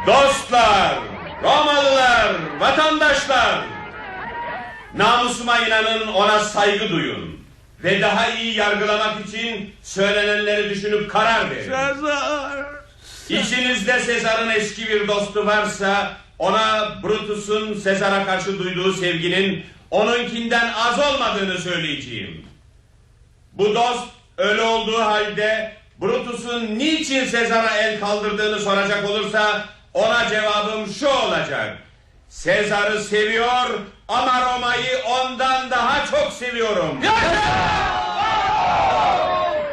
Dostlar, Romalılar, vatandaşlar. Namusuma inanın ona saygı duyun. Ve daha iyi yargılamak için söylenenleri düşünüp karar verin. Sezar! İçinizde Sezar'ın eski bir dostu varsa ona Brutus'un Sezar'a karşı duyduğu sevginin onunkinden az olmadığını söyleyeceğim. Bu dost ölü olduğu halde Brutus'un niçin Sezar'a el kaldırdığını soracak olursa ona cevabım şu olacak. Sezar'ı seviyor ama Roma'yı ondan daha çok seviyorum.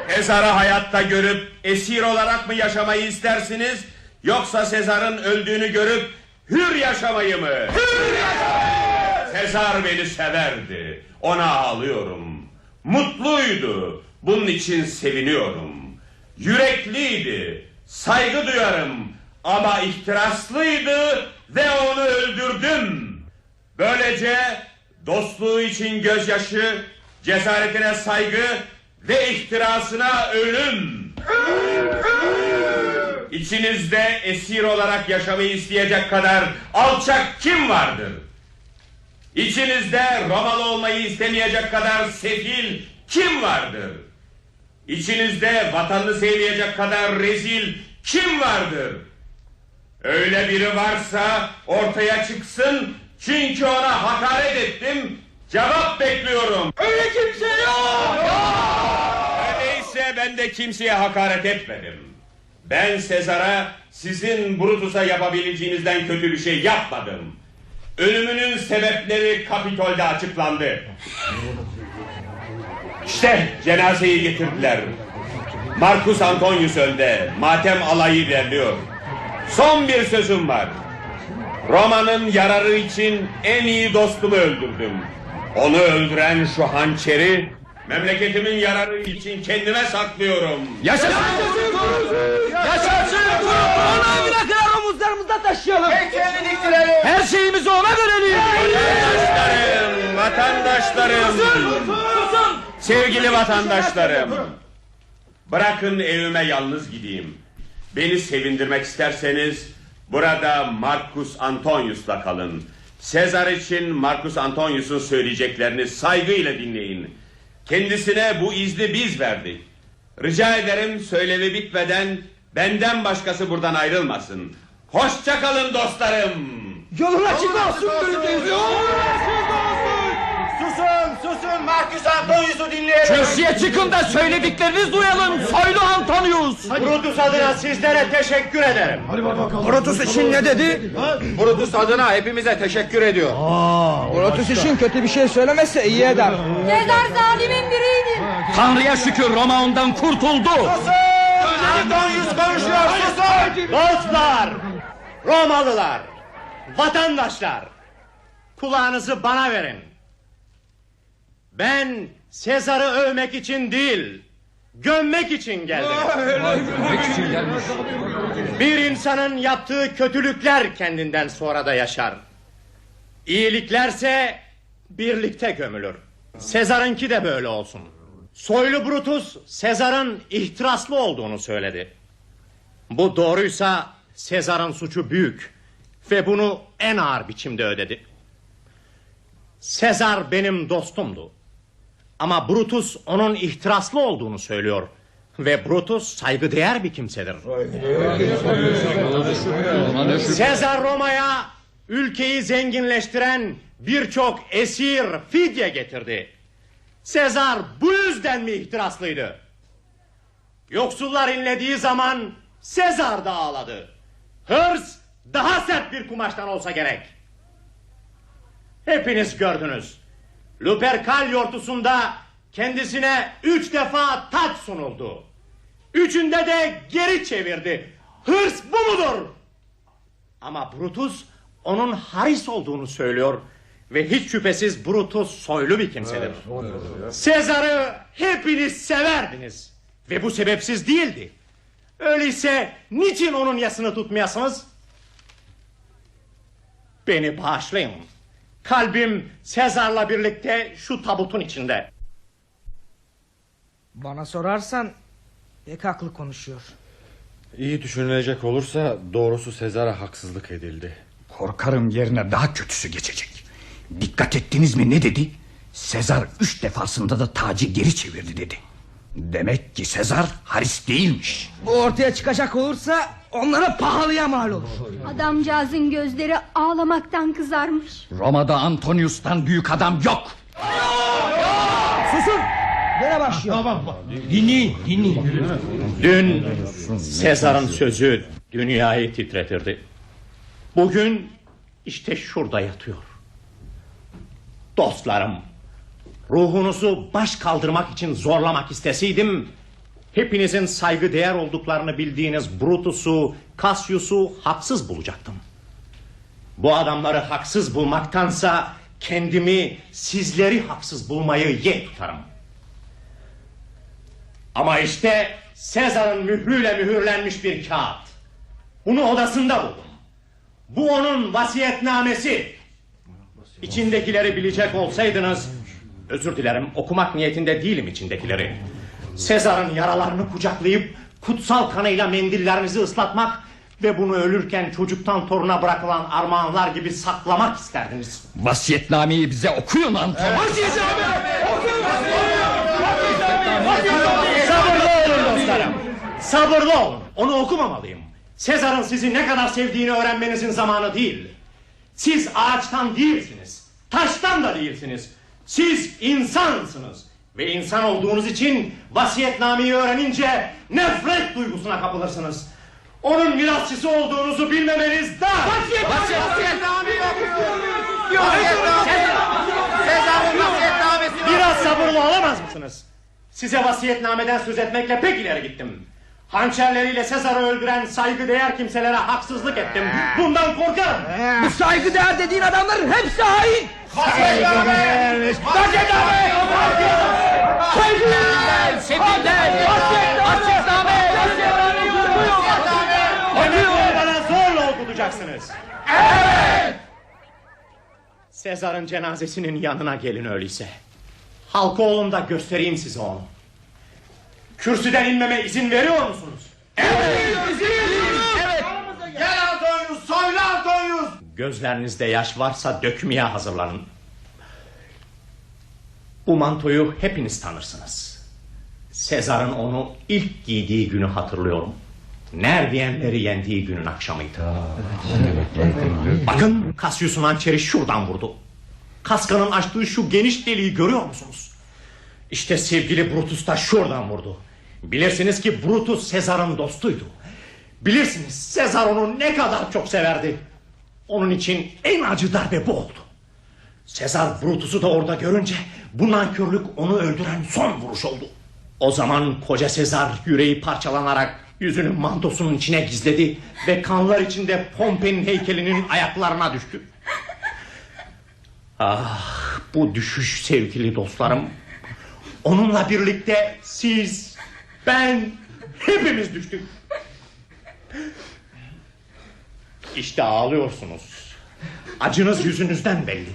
Sezar'ı hayatta görüp esir olarak mı yaşamayı istersiniz? Yoksa Sezar'ın öldüğünü görüp hür yaşamayı mı? Hür Sezar beni severdi. Ona ağlıyorum. Mutluydu. Bunun için seviniyorum. Yürekliydi. Saygı duyarım. Ama ihtiraslıydı ve onu öldürdüm. Böylece dostluğu için gözyaşı, cesaretine saygı ve ihtirasına ölüm. İçinizde esir olarak yaşamayı isteyecek kadar alçak kim vardır? İçinizde Romalı olmayı istemeyecek kadar sefil kim vardır? İçinizde vatanını sevmeyecek kadar rezil kim vardır? Öyle biri varsa ortaya çıksın çünkü ona hakaret ettim. Cevap bekliyorum. Öyle kimse yok. Öyleyse ben de kimseye hakaret etmedim. Ben Sezar'a sizin Brutus'a yapabileceğinizden kötü bir şey yapmadım. Ölümünün sebepleri Kapitol'de açıklandı. İşte cenazeyi getirdiler. Marcus Antonius önde. Matem alayı ilerliyor. Son bir sözüm var. Roma'nın yararı için en iyi dostumu öldürdüm. Onu öldüren şu hançeri memleketimin yararı için kendime saklıyorum. Yaşasın! Yaşasın! Onu evine kırar omuzlarımızda taşıyalım. Heykelini diktirelim. Her şeyimizi ona verelim. Vatandaşlarım, vatandaşlarım. Sevgili vatandaşlarım. Bırakın evime yalnız gideyim. Beni sevindirmek isterseniz burada Marcus Antonius'la kalın. Sezar için Marcus Antonius'un söyleyeceklerini saygıyla dinleyin. Kendisine bu izni biz verdik. Rica ederim söylevi bitmeden benden başkası buradan ayrılmasın. Hoşça kalın dostlarım. Yolun açık olsun Brutus. Susun susun Marcus Antonius'u dinleyelim. Kürsüye çıkın da söylediklerinizi duyalım. Soylu Antonius. Brutus adına sizlere teşekkür ederim. Hadi bakalım. Brutus için ne dedi? Brutus adına hepimize teşekkür ediyor. Brutus için kötü bir şey söylemezse iyi eder. Sezar zalimin biriydi. Tanrı'ya şükür Roma ondan kurtuldu. Antonius konuşuyor susun. Dostlar, Romalılar, vatandaşlar. Kulağınızı bana verin. Ben Sezar'ı övmek için değil, gömmek için geldim. Bir insanın yaptığı kötülükler kendinden sonra da yaşar. İyiliklerse birlikte gömülür. Sezar'ınki de böyle olsun. Soylu Brutus Sezar'ın ihtiraslı olduğunu söyledi. Bu doğruysa Sezar'ın suçu büyük ve bunu en ağır biçimde ödedi. Sezar benim dostumdu. Ama Brutus onun ihtiraslı olduğunu söylüyor. Ve Brutus saygıdeğer bir kimsedir. Sezar Roma'ya ülkeyi zenginleştiren birçok esir fidye getirdi. Sezar bu yüzden mi ihtiraslıydı? Yoksullar inlediği zaman Sezar da ağladı. Hırs daha sert bir kumaştan olsa gerek. Hepiniz gördünüz. Lupercal yortusunda kendisine üç defa taç sunuldu. Üçünde de geri çevirdi. Hırs bu mudur? Ama Brutus onun haris olduğunu söylüyor. Ve hiç şüphesiz Brutus soylu bir kimsedir. Sezar'ı hepiniz severdiniz. Ve bu sebepsiz değildi. Öyleyse niçin onun yasını tutmayasınız? Beni bağışlayın. Kalbim Sezar'la birlikte şu tabutun içinde. Bana sorarsan pek haklı konuşuyor. İyi düşünülecek olursa doğrusu Sezar'a haksızlık edildi. Korkarım yerine daha kötüsü geçecek. Dikkat ettiniz mi ne dedi? Sezar üç defasında da tacı geri çevirdi dedi. Demek ki Sezar Haris değilmiş. Bu ortaya çıkacak olursa onlara pahalıya mal olur. Adamcağızın gözleri ağlamaktan kızarmış. Roma'da Antonius'tan büyük adam yok. Susun. Gene başlıyor. Dinleyin, dinleyin. Dün Sezar'ın sözü dünyayı titretirdi. Bugün işte şurada yatıyor. Dostlarım, ruhunuzu baş kaldırmak için zorlamak isteseydim... ...hepinizin saygı değer olduklarını bildiğiniz Brutus'u, Cassius'u haksız bulacaktım. Bu adamları haksız bulmaktansa... ...kendimi, sizleri haksız bulmayı ye tutarım. Ama işte Sezar'ın mührüyle mühürlenmiş bir kağıt. Bunu odasında buldum. Bu onun vasiyetnamesi. İçindekileri bilecek olsaydınız... Özür dilerim okumak niyetinde değilim içindekileri. Sezar'ın yaralarını kucaklayıp... ...kutsal kanıyla mendillerinizi ıslatmak... ...ve bunu ölürken çocuktan toruna bırakılan armağanlar gibi saklamak isterdiniz. Vasiyetnameyi bize okuyun Anton. Sabırlı olun dostlarım. Sabırlı olun. Onu okumamalıyım. Sezar'ın sizi ne kadar sevdiğini öğrenmenizin zamanı değil. Siz ağaçtan değilsiniz. Taştan da değilsiniz. Siz insansınız. Ve insan olduğunuz için vasiyetnameyi öğrenince nefret duygusuna kapılırsınız. Onun mirasçısı olduğunuzu bilmemeniz daha... Vasiyet, vasiyetname yok. Sezar'ın vasiyetnamesi yok. Biraz sabırlı olamaz mısınız? Size vasiyetnameden söz etmekle pek ileri gittim. Hançerleriyle Sezar'ı öldüren saygıdeğer kimselere haksızlık ettim. Bundan korkarım. Bu saygıdeğer dediğin adamların hepsi hain. Vasiyetname! Vasiyetname! Sevgililer! Sevgililer! Vasiyetname! Demek bunu bana zorla okutacaksınız. Evet! Sezar'ın cenazesinin yanına gelin öyleyse. Halkoğlu'nda göstereyim size onu. Kürsüden inmeme izin veriyor musunuz? Gel Antonius! Söyle Antonius! Gözlerinizde yaş varsa dökmeye hazırlanın. Bu mantoyu hepiniz tanırsınız. Sezar'ın onu ilk giydiği günü hatırlıyorum. Nerdiyenleri yendiği günün akşamıydı. Bakın Cassius'un hançeri şuradan vurdu. Kaskanın açtığı şu geniş deliği görüyor musunuz? İşte sevgili Brutus da şuradan vurdu. Bilirsiniz ki Brutus Sezar'ın dostuydu. Bilirsiniz Sezar onu ne kadar çok severdi. Onun için en acı darbe bu oldu. Sezar Brutus'u da orada görünce bu nankörlük onu öldüren son vuruş oldu. O zaman koca Sezar yüreği parçalanarak yüzünü mantosunun içine gizledi ve kanlar içinde Pompei'nin heykelinin ayaklarına düştü. Ah bu düşüş sevgili dostlarım. Onunla birlikte siz, ben hepimiz düştük. İşte ağlıyorsunuz. Acınız yüzünüzden belli.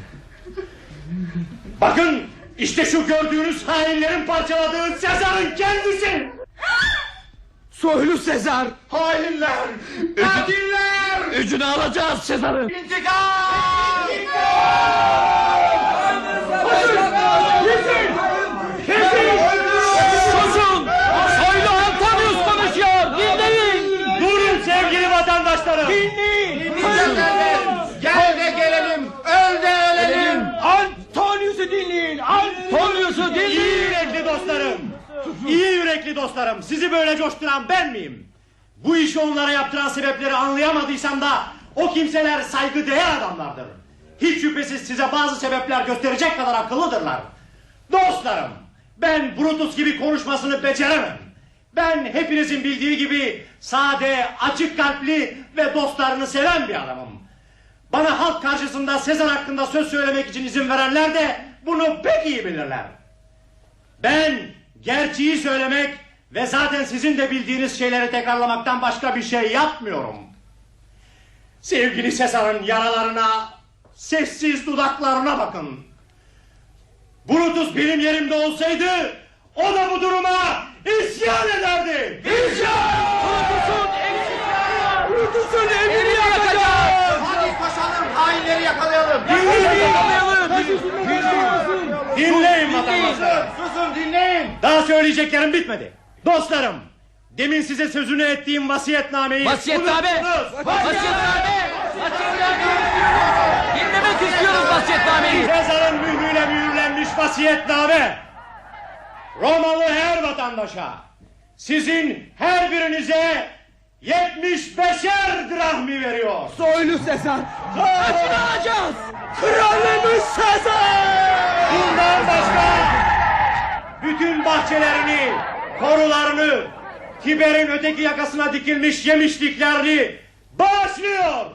Bakın işte şu gördüğünüz hainlerin parçaladığı Sezar'ın kendisi. Soylu Sezar. Hainler! Katiller! Öcünü alacağız Sezar'ın. İntikam! Kesin! Kesin! Susun! Soylu Antonius konuşuyor. Dinleyin. Durun sevgili vatandaşlarım. Dinleyin. Gel de gelelim, öl de ölelim. Antonius'u dinleyin. Antonius'u İyi dinleyin. yürekli dostlarım. İyi yürekli dostlarım. Sizi böyle coşturan ben miyim? Bu işi onlara yaptıran sebepleri anlayamadıysam da o kimseler saygıdeğer adamlardır. Hiç şüphesiz size bazı sebepler gösterecek kadar akıllıdırlar. Dostlarım, ben Brutus gibi konuşmasını beceremem. Ben hepinizin bildiği gibi sade, açık kalpli ve dostlarını seven bir adamım. Bana halk karşısında Sezar hakkında söz söylemek için izin verenler de bunu pek iyi bilirler. Ben gerçeği söylemek ve zaten sizin de bildiğiniz şeyleri tekrarlamaktan başka bir şey yapmıyorum. Sevgili Sezar'ın yaralarına, sessiz dudaklarına bakın. Brutus benim yerimde olsaydı o da bu duruma isyan ederdi. İsyan! Brutus'un emrini Brutus'un emrini yakacağız. Hadi koşalım, hainleri yakalayalım. Dinleyin vatandaşlar. Susun, dinleyin. Daha söyleyeceklerim bitmedi. Dostlarım, demin size sözünü ettiğim vasiyetnameyi Vasiyetname. Vasiyetname. Vasiyetname. Dinlemek istiyoruz vasiyetnameyi. Sezar'ın mührüyle mühürlenmiş vasiyetname. Romalı her vatandaşa, sizin her birinize 75'er drahmi veriyor. Soylu Sezar. Kaçını alacağız. Kralımız Sezar. Bundan başka bütün bahçelerini, korularını, Tiber'in öteki yakasına dikilmiş yemişliklerini bağışlıyor.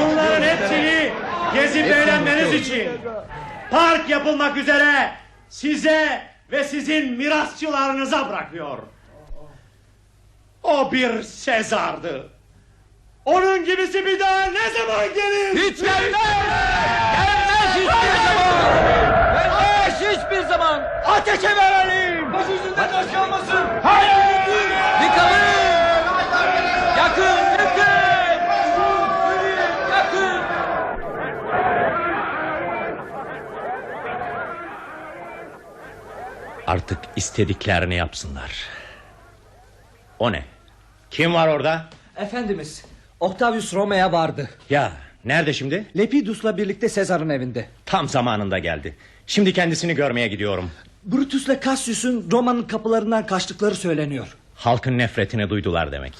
Bunların hepsini gezip eğlenmeniz için park yapılmak üzere size ve sizin mirasçılarınıza bırakıyor. O bir Sezar'dı. Onun gibisi bir daha ne zaman gelir? Hiç gelmez. Gelmez hiçbir zaman. Gelmez hiçbir zaman. Ateşe verelim. Baş yüzünden taş kalmasın. Hayır. Yıkalım. Yakın yakın. Yakın. Artık istediklerini yapsınlar. O ne? Kim var orada? Efendimiz Octavius Roma'ya vardı. Ya nerede şimdi? Lepidus'la birlikte Sezar'ın evinde. Tam zamanında geldi. Şimdi kendisini görmeye gidiyorum. Brutus'la Cassius'un Roma'nın kapılarından kaçtıkları söyleniyor. Halkın nefretini duydular demek.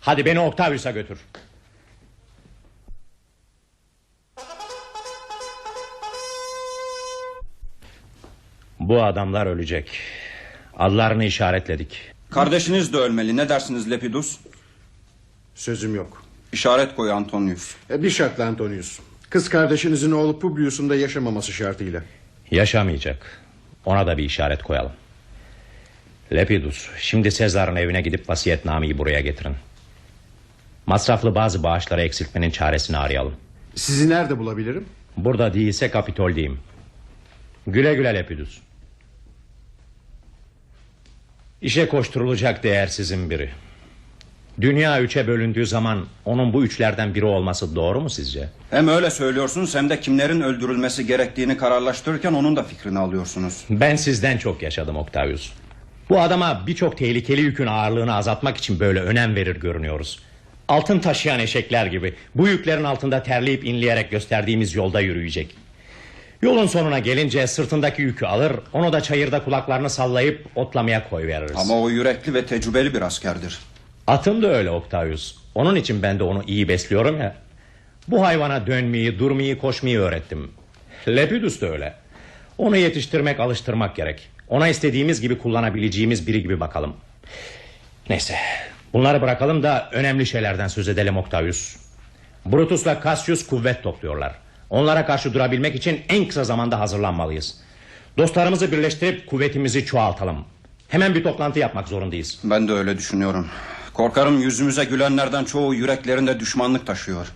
Hadi beni Octavius'a götür. Bu adamlar ölecek. Adlarını işaretledik. Kardeşiniz de ölmeli ne dersiniz Lepidus? Sözüm yok. İşaret koy Antonius. E, bir şartla Antonius. Kız kardeşinizin oğlu Publius'un da yaşamaması şartıyla. Yaşamayacak. Ona da bir işaret koyalım. Lepidus, şimdi Sezar'ın evine gidip vasiyetnameyi buraya getirin. Masraflı bazı bağışları eksiltmenin çaresini arayalım. Sizi nerede bulabilirim? Burada değilse Kapitol'deyim. Güle güle Lepidus. İşe koşturulacak değersizin biri. Dünya üçe bölündüğü zaman onun bu üçlerden biri olması doğru mu sizce? Hem öyle söylüyorsunuz hem de kimlerin öldürülmesi gerektiğini kararlaştırırken onun da fikrini alıyorsunuz. Ben sizden çok yaşadım Octavius. Bu adama birçok tehlikeli yükün ağırlığını azaltmak için böyle önem verir görünüyoruz. Altın taşıyan eşekler gibi bu yüklerin altında terleyip inleyerek gösterdiğimiz yolda yürüyecek. Yolun sonuna gelince sırtındaki yükü alır, onu da çayırda kulaklarını sallayıp otlamaya koyveririz. Ama o yürekli ve tecrübeli bir askerdir. Atım da öyle Octavius. Onun için ben de onu iyi besliyorum ya. Bu hayvana dönmeyi, durmayı, koşmayı öğrettim. Lepidus da öyle. Onu yetiştirmek, alıştırmak gerek. Ona istediğimiz gibi kullanabileceğimiz biri gibi bakalım. Neyse, bunları bırakalım da önemli şeylerden söz edelim Octavius. Brutus'la Cassius kuvvet topluyorlar. Onlara karşı durabilmek için en kısa zamanda hazırlanmalıyız. Dostlarımızı birleştirip kuvvetimizi çoğaltalım. Hemen bir toplantı yapmak zorundayız. Ben de öyle düşünüyorum. Korkarım yüzümüze gülenlerden çoğu yüreklerinde düşmanlık taşıyor.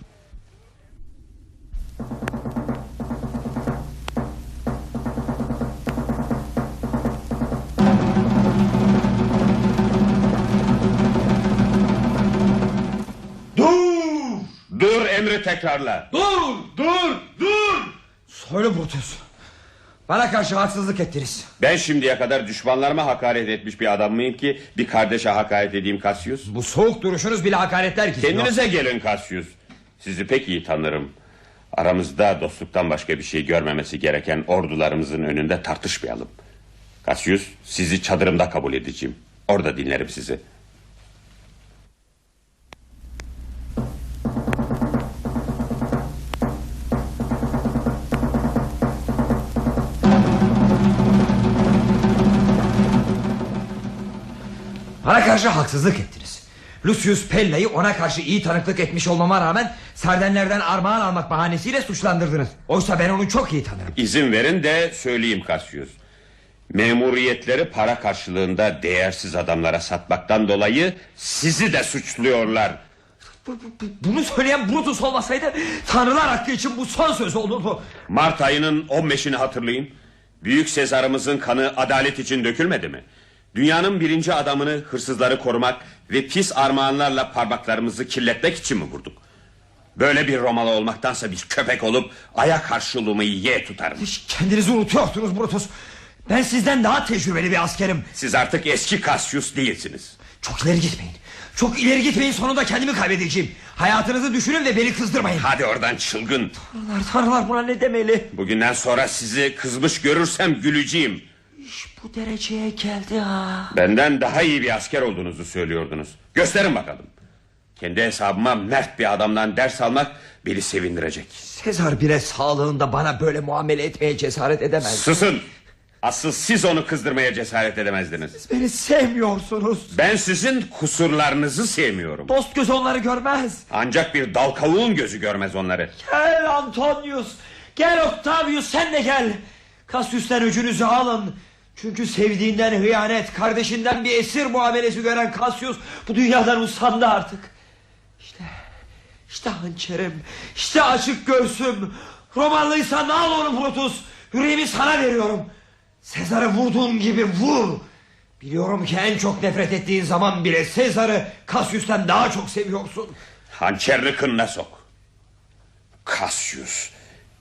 Dur emri tekrarla. Dur! Dur! Dur! Soylu Brutus. Bana karşı haksızlık ettiniz. Ben şimdiye kadar düşmanlarıma hakaret etmiş bir adam mıyım ki bir kardeşe hakaret edeyim Cassius? Bu soğuk duruşunuz bile hakaretler gizliyor. Kendinize gelin Cassius. Sizi pek iyi tanırım. Aramızda dostluktan başka bir şey görmemesi gereken ordularımızın önünde tartışmayalım. Cassius sizi çadırımda kabul edeceğim. Orada dinlerim sizi. Bana karşı haksızlık ettiniz. Lucius Pella'yı ona karşı iyi tanıklık etmiş olmama rağmen Sardenlerden armağan almak bahanesiyle suçlandırdınız. Oysa ben onu çok iyi tanırım. İzin verin de söyleyeyim Cassius. Memuriyetleri para karşılığında değersiz adamlara satmaktan dolayı sizi de suçluyorlar. Bunu söyleyen Brutus olmasaydı Tanrılar hakkı için bu son söz olurdu. Mart ayının 15'ini hatırlayın. Büyük Sezarımızın kanı adalet için dökülmedi mi? Dünyanın birinci adamını hırsızları korumak ve pis armağanlarla parmaklarımızı kirletmek için mi vurduk? Böyle bir Romalı olmaktansa bir köpek olup aya karşılığımı ye tutarım. Kendinizi unutuyorsunuz Brutus. Ben sizden daha tecrübeli bir askerim. Siz artık eski Cassius değilsiniz. Çok ileri gitmeyin. Çok ileri gitmeyin sonunda kendimi kaybedeceğim. Hayatınızı düşünün ve beni kızdırmayın. Hadi oradan çılgın. Tanrılar tanrılar buna ne demeli? Bugünden sonra sizi kızmış görürsem güleceğim. Bu dereceye geldi ha. Benden daha iyi bir asker olduğunuzu söylüyordunuz. Gösterin bakalım. Kendi hesabıma mert bir adamdan ders almak beni sevindirecek. Sezar bile sağlığında bana böyle muamele etmeye cesaret edemez. Susun. Asıl siz onu kızdırmaya cesaret edemezdiniz. Beni sevmiyorsunuz. Ben sizin kusurlarınızı sevmiyorum. Dost göz onları görmez. Ancak bir dal kavuğun gözü görmez onları. Gel Antonius. Gel Octavius sen de gel. Cassius'ten öcünüzü alın. Çünkü sevdiğinden hıyanet, kardeşinden bir esir muamelesi gören Cassius bu dünyadan usandı artık. İşte, işte hançerim, işte açık göğsüm. Romanlıysan al onu Brutus. Yüreğimi sana veriyorum. Sezar'ı vurduğun gibi vur. Biliyorum ki en çok nefret ettiğin zaman bile Sezar'ı Cassius'tan daha çok seviyorsun. Hançerini kınına sok. Cassius.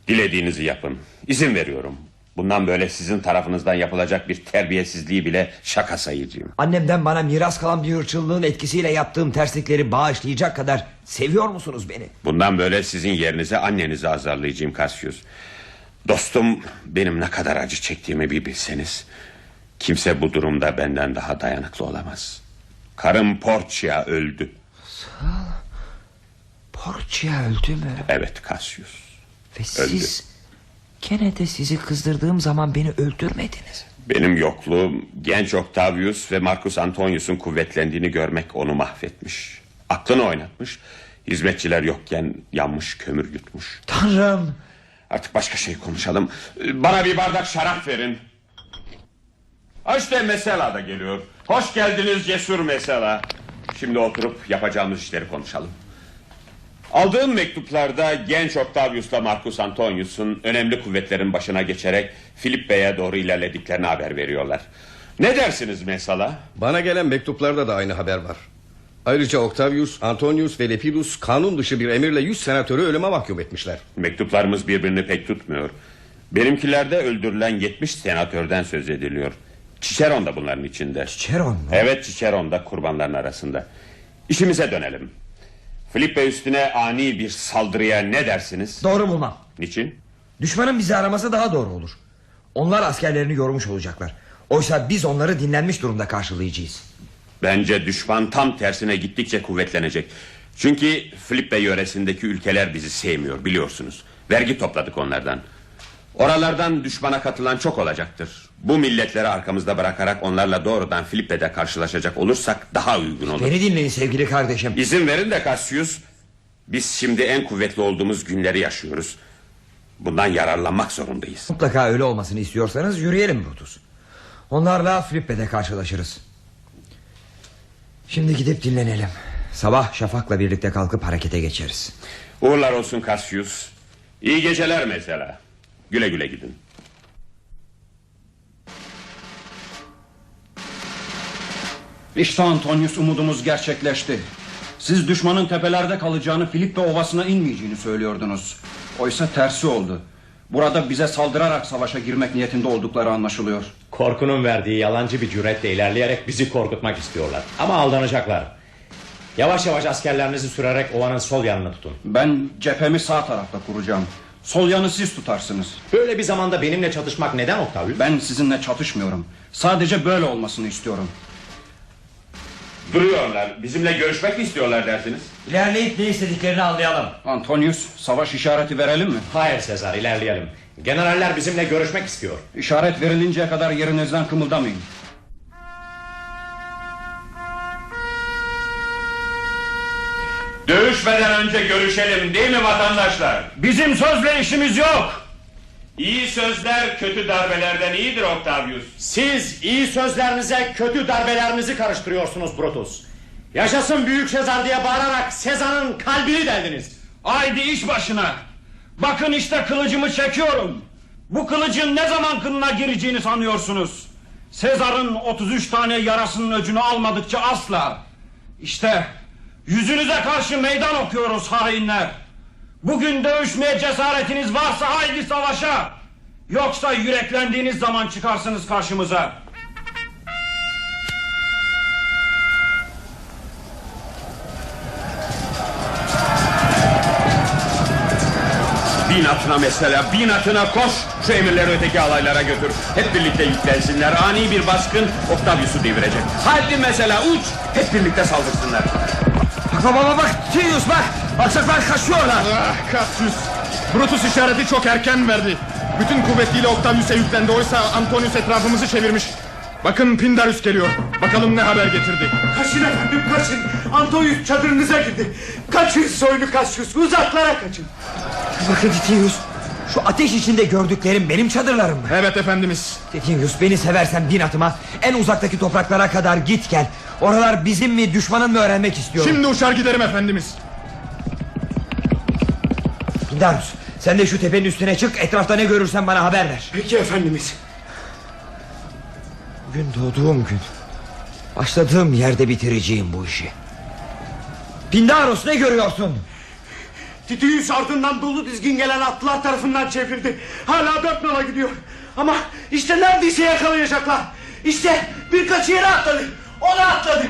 Dilediğinizi yapın. İzin veriyorum. Bundan böyle sizin tarafınızdan yapılacak bir terbiyesizliği bile şaka sayacağım. Annemden bana miras kalan bir hırçınlığın etkisiyle yaptığım terslikleri bağışlayacak kadar seviyor musunuz beni? Bundan böyle sizin yerinize annenizi azarlayacağım Cassius. Dostum benim ne kadar acı çektiğimi bir bilseniz. Kimse bu durumda benden daha dayanıklı olamaz. Karım Portia öldü. Portia öldü mü? Evet Cassius. Ve Öldü. siz gene de sizi kızdırdığım zaman beni öldürmediniz. Benim yokluğum genç Octavius ve Marcus Antonius'un kuvvetlendiğini görmek onu mahvetmiş. Aklını oynatmış. Hizmetçiler yokken yanmış kömür yutmuş. Tanrım. Artık başka şey konuşalım. Bana bir bardak şarap verin. İşte mesela da geliyor. Hoş geldiniz cesur mesela. Şimdi oturup yapacağımız işleri konuşalım. Aldığım mektuplarda genç Octavius'la Marcus Antonius'un önemli kuvvetlerin başına geçerek Filip Bey'e doğru ilerlediklerini haber veriyorlar. Ne dersiniz mesela? Bana gelen mektuplarda da aynı haber var. Ayrıca Octavius, Antonius ve Lepidus kanun dışı bir emirle 100 senatörü ölüme mahkum etmişler. Mektuplarımız birbirini pek tutmuyor. Benimkilerde öldürülen 70 senatörden söz ediliyor. Ciceron da bunların içinde. Ciceron mu? Evet Ciceron da kurbanların arasında. İşimize dönelim. Filippe üstüne ani bir saldırıya ne dersiniz? Doğru bulmam. Niçin? Düşmanın bizi araması daha doğru olur. Onlar askerlerini yormuş olacaklar. Oysa biz onları dinlenmiş durumda karşılayacağız. Bence düşman tam tersine gittikçe kuvvetlenecek. Çünkü Filippe yöresindeki ülkeler bizi sevmiyor biliyorsunuz. Vergi topladık onlardan. Oralardan düşmana katılan çok olacaktır. Bu milletleri arkamızda bırakarak onlarla doğrudan Filippe'de karşılaşacak olursak daha uygun olur. Beni dinleyin sevgili kardeşim. İzin verin de Cassius. Biz şimdi en kuvvetli olduğumuz günleri yaşıyoruz. Bundan yararlanmak zorundayız. Mutlaka öyle olmasını istiyorsanız yürüyelim Brutus. Onlarla Filippe'de karşılaşırız. Şimdi gidip dinlenelim. Sabah Şafak'la birlikte kalkıp harekete geçeriz. Uğurlar olsun Cassius. İyi geceler mesela. Güle güle gidin. İşte Antonius umudumuz gerçekleşti. Siz düşmanın tepelerde kalacağını Filippe Ovası'na inmeyeceğini söylüyordunuz. Oysa tersi oldu. Burada bize saldırarak savaşa girmek niyetinde oldukları anlaşılıyor. Korkunun verdiği yalancı bir cüretle ilerleyerek bizi korkutmak istiyorlar. Ama aldanacaklar. Yavaş yavaş askerlerinizi sürerek ovanın sol yanını tutun. Ben cephemi sağ tarafta kuracağım. Sol yanı siz tutarsınız. Böyle bir zamanda benimle çatışmak neden Octavius? Ben sizinle çatışmıyorum. Sadece böyle olmasını istiyorum. Duruyorlar. Bizimle görüşmek mi istiyorlar dersiniz? İlerleyip ne istediklerini anlayalım. Antonius savaş işareti verelim mi? Hayır Sezar ilerleyelim. Generaller bizimle görüşmek istiyor. İşaret verilinceye kadar yerinizden kımıldamayın. Dövüşmeden önce görüşelim değil mi vatandaşlar? Bizim sözle işimiz yok. İyi sözler kötü darbelerden iyidir Octavius. Siz iyi sözlerinize kötü darbelerinizi karıştırıyorsunuz Brutus. Yaşasın Büyük Sezar diye bağırarak Sezar'ın kalbini deldiniz. Haydi iş başına. Bakın işte kılıcımı çekiyorum. Bu kılıcın ne zaman kınına gireceğini sanıyorsunuz? Sezar'ın 33 tane yarasının öcünü almadıkça asla. İşte yüzünüze karşı meydan okuyoruz hainler. Bugün dövüşmeye cesaretiniz varsa haydi savaşa. Yoksa yüreklendiğiniz zaman çıkarsınız karşımıza. Bin atına mesela bin atına koş. Şu emirleri öteki alaylara götür. Hep birlikte yüklensinler. Ani bir baskın Octavius'u devirecek. Hadi mesela uç. Hep birlikte saldırsınlar Bak bak bak bak. Tinius bak Alçaklar kaçıyorlar. Ah Cassius Brutus işareti çok erken verdi. Bütün kuvvetiyle Octavius'e yüklendi. Oysa Antonius etrafımızı çevirmiş. Bakın Pindarius geliyor. Bakalım ne haber getirdi. Kaçın efendim kaçın. Antonius çadırınıza girdi. Kaçın soylu Cassius uzaklara kaçın. Bakın Titius Şu ateş içinde gördüklerim benim çadırlarım mı? Evet efendimiz. Titius beni seversen bin atıma En uzaktaki topraklara kadar git gel Oralar bizim mi düşmanın mı öğrenmek istiyorum Şimdi uçar giderim efendimiz Pindarus sen de şu tepenin üstüne çık Etrafta ne görürsen bana haber ver Peki efendimiz. Bugün doğduğum gün Başladığım yerde bitireceğim bu işi Pindarus ne görüyorsun? Titius ardından dolu dizgin gelen atlılar tarafından çevrildi. Hala dört nala gidiyor. Ama işte neredeyse yakalayacaklar. İşte birkaç yere atladı. Onu atladı.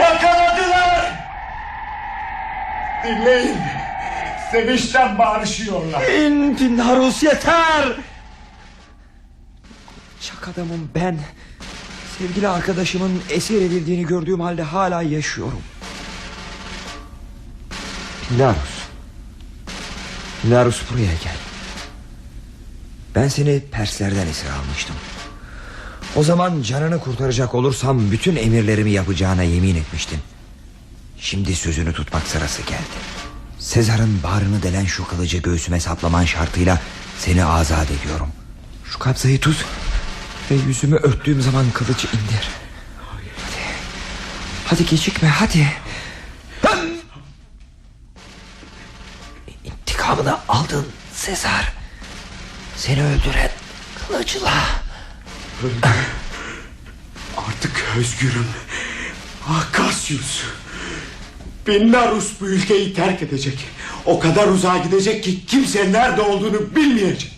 Yakaladılar. Dinleyin. Sevinçten bağırışıyorlar. İn Pindarus yeter Çak adamım ben Sevgili arkadaşımın esir edildiğini gördüğüm halde hala yaşıyorum Pindarus Pindarus buraya gel Ben seni Perslerden esir almıştım O zaman canını kurtaracak olursam Bütün emirlerimi yapacağına yemin etmiştin Şimdi sözünü tutmak sırası geldi. Sezar'ın bağrını delen şu kılıcı göğsüme saplaman şartıyla Seni azat ediyorum. Şu kabzayı tut Ve yüzümü örttüğüm zaman kılıcı indir. Hadi Hadi gecikme hadi. İntikamını aldın Sezar. Seni öldüren kılıçla Artık özgürüm. Ah Cassius. Pindarus bu ülkeyi terk edecek. O kadar uzağa gidecek ki kimse nerede olduğunu bilmeyecek.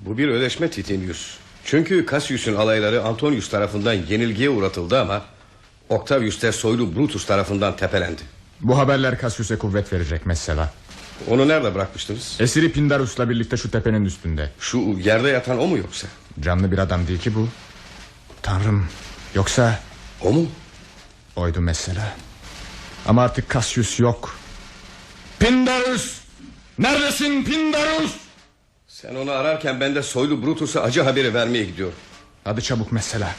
Bu bir ödeşme Titinius. Çünkü Cassius'un alayları Antonius tarafından yenilgiye uğratıldı ama Octavius de soylu Brutus tarafından tepelendi. Bu haberler Cassius'e kuvvet verecek mesela Onu nerede bırakmıştınız? Esiri Pindarus'la birlikte şu tepenin üstünde. Şu yerde yatan o mu yoksa? Canlı bir adam değil ki bu. Tanrım Yoksa O mu? Oydu mesela Ama artık Cassius yok. Pindarus! Neredesin Pindarus? Sen onu ararken ben de soylu Brutus'a acı haberi vermeye gidiyorum. Hadi çabuk mesela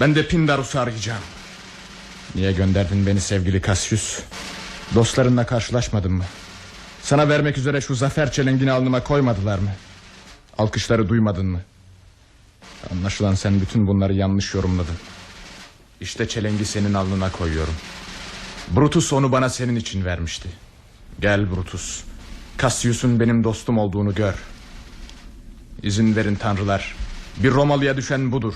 Ben de Pindarus'u arayacağım. Niye gönderdin beni sevgili Cassius? Dostlarınla karşılaşmadın mı Sana vermek üzere şu zafer çelengini alnıma koymadılar mı? Alkışları duymadın mı? Anlaşılan sen bütün bunları yanlış yorumladın. İşte çelengi senin alnına koyuyorum. Brutus onu bana senin için vermişti. Gel Brutus. Cassius'un benim dostum olduğunu gör. İzin verin tanrılar. Bir Romalı'ya düşen budur.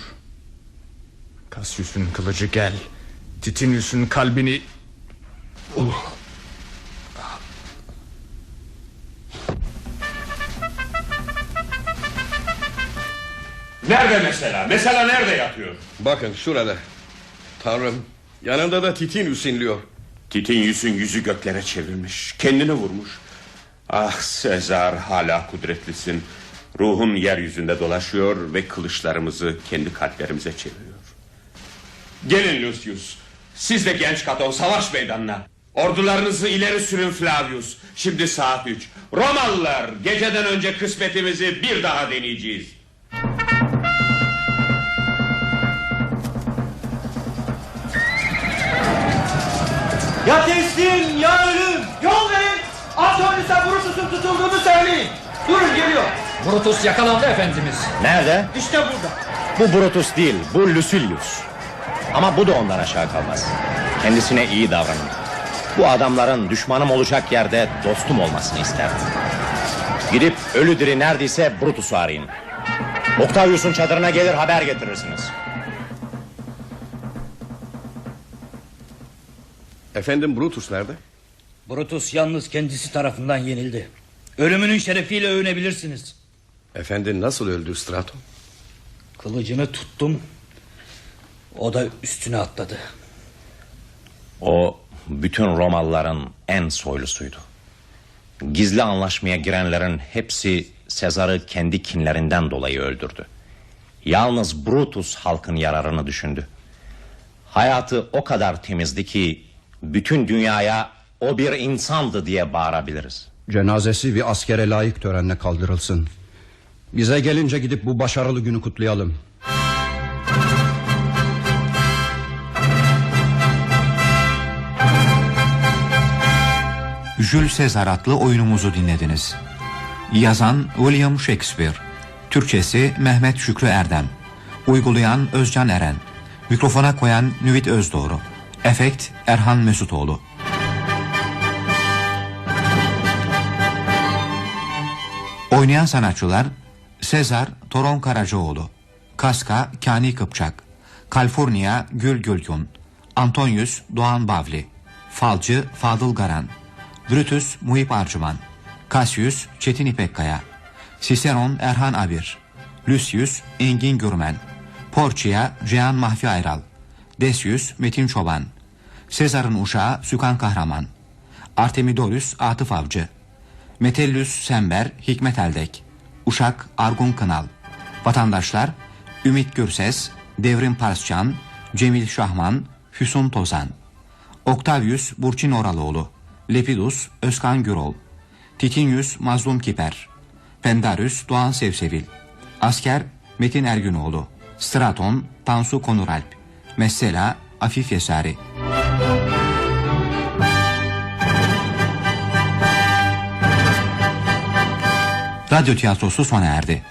Cassius'un kılıcı gel. Titinius'un kalbini Nerede mesela? Mesela nerede yatıyor? Bakın şurada. Tanrım yanında da Titinius inliyor. Titinyus'un yüzü göklere çevrilmiş Kendini vurmuş. Ah Sezar hala kudretlisin. Ruhun yeryüzünde dolaşıyor Ve kılıçlarımızı kendi kalplerimize çeviriyor. Gelin Lucius Siz de genç Katon savaş meydanına. Ordularınızı ileri sürün Flavius. Şimdi saat üç. Romalılar geceden önce kısmetimizi bir daha deneyeceğiz Teslim ya ölüm. Yol verin. Antonius'a Brutus'un tutulduğunu söyleyin. Durun geliyor. Brutus yakalandı efendimiz. Nerede? İşte burada. Bu Brutus değil bu Lucilius Ama bu da ondan aşağı kalmaz Kendisine iyi davranın Bu adamların düşmanım olacak yerde dostum olmasını isterdim Gidip ölü diri neredeyse Brutus'u arayın Octavius'un çadırına gelir haber getirirsiniz Efendim Brutus nerede? Brutus yalnız kendisi tarafından yenildi. Ölümünün şerefiyle övünebilirsiniz. Efendi nasıl öldü Strato? Kılıcını tuttum. O da üstüne atladı. O bütün Romalıların en soylusuydu. Gizli anlaşmaya girenlerin hepsi Sezar'ı kendi kinlerinden dolayı öldürdü. Yalnız Brutus halkın yararını düşündü. Hayatı o kadar temizdi ki bütün dünyaya o bir insandı diye bağırabiliriz. Cenazesi bir askere layık törenle kaldırılsın. Bize gelince gidip bu başarılı günü kutlayalım. Jules Caesar adlı oyunumuzu dinlediniz. Yazan William Shakespeare. Türkçesi Mehmet Şükrü Erdem. Uygulayan Özcan Eren. Mikrofona koyan Nüvit Özdoğru. Efekt Erhan Mesutoğlu. Oynayan sanatçılar Sezar Toron Karacaoğlu Kaska Kani Kıpçak Kaliforniya Gül Gülkun Antonius Doğan Bavli Falcı Fadıl Garan Brutus Muhip Arcıman Cassius Çetin İpekkaya Ciceron Erhan Abir Lucius Engin Gürmen Porcia Cihan Mahfi Ayral Decius Metin Çoban. Sezar'ın uşağı Sükan Kahraman. Artemidorus Atıf Avcı. Metellus Sember Hikmet Eldek. Uşak Argun Kınal. Vatandaşlar Ümit Gürses Devrim Parsçan Cemil Şahman Füsun Tozan. Octavius Burçin Oraloğlu. Lepidus Özkan Gürol. Titinius Mazlum Kiper. Pendarius Doğan Sevsevil. Asker Metin Ergünoğlu. Straton Tansu Konuralp Mesela Afif Yesari Radyo tiyatrosu sona erdi.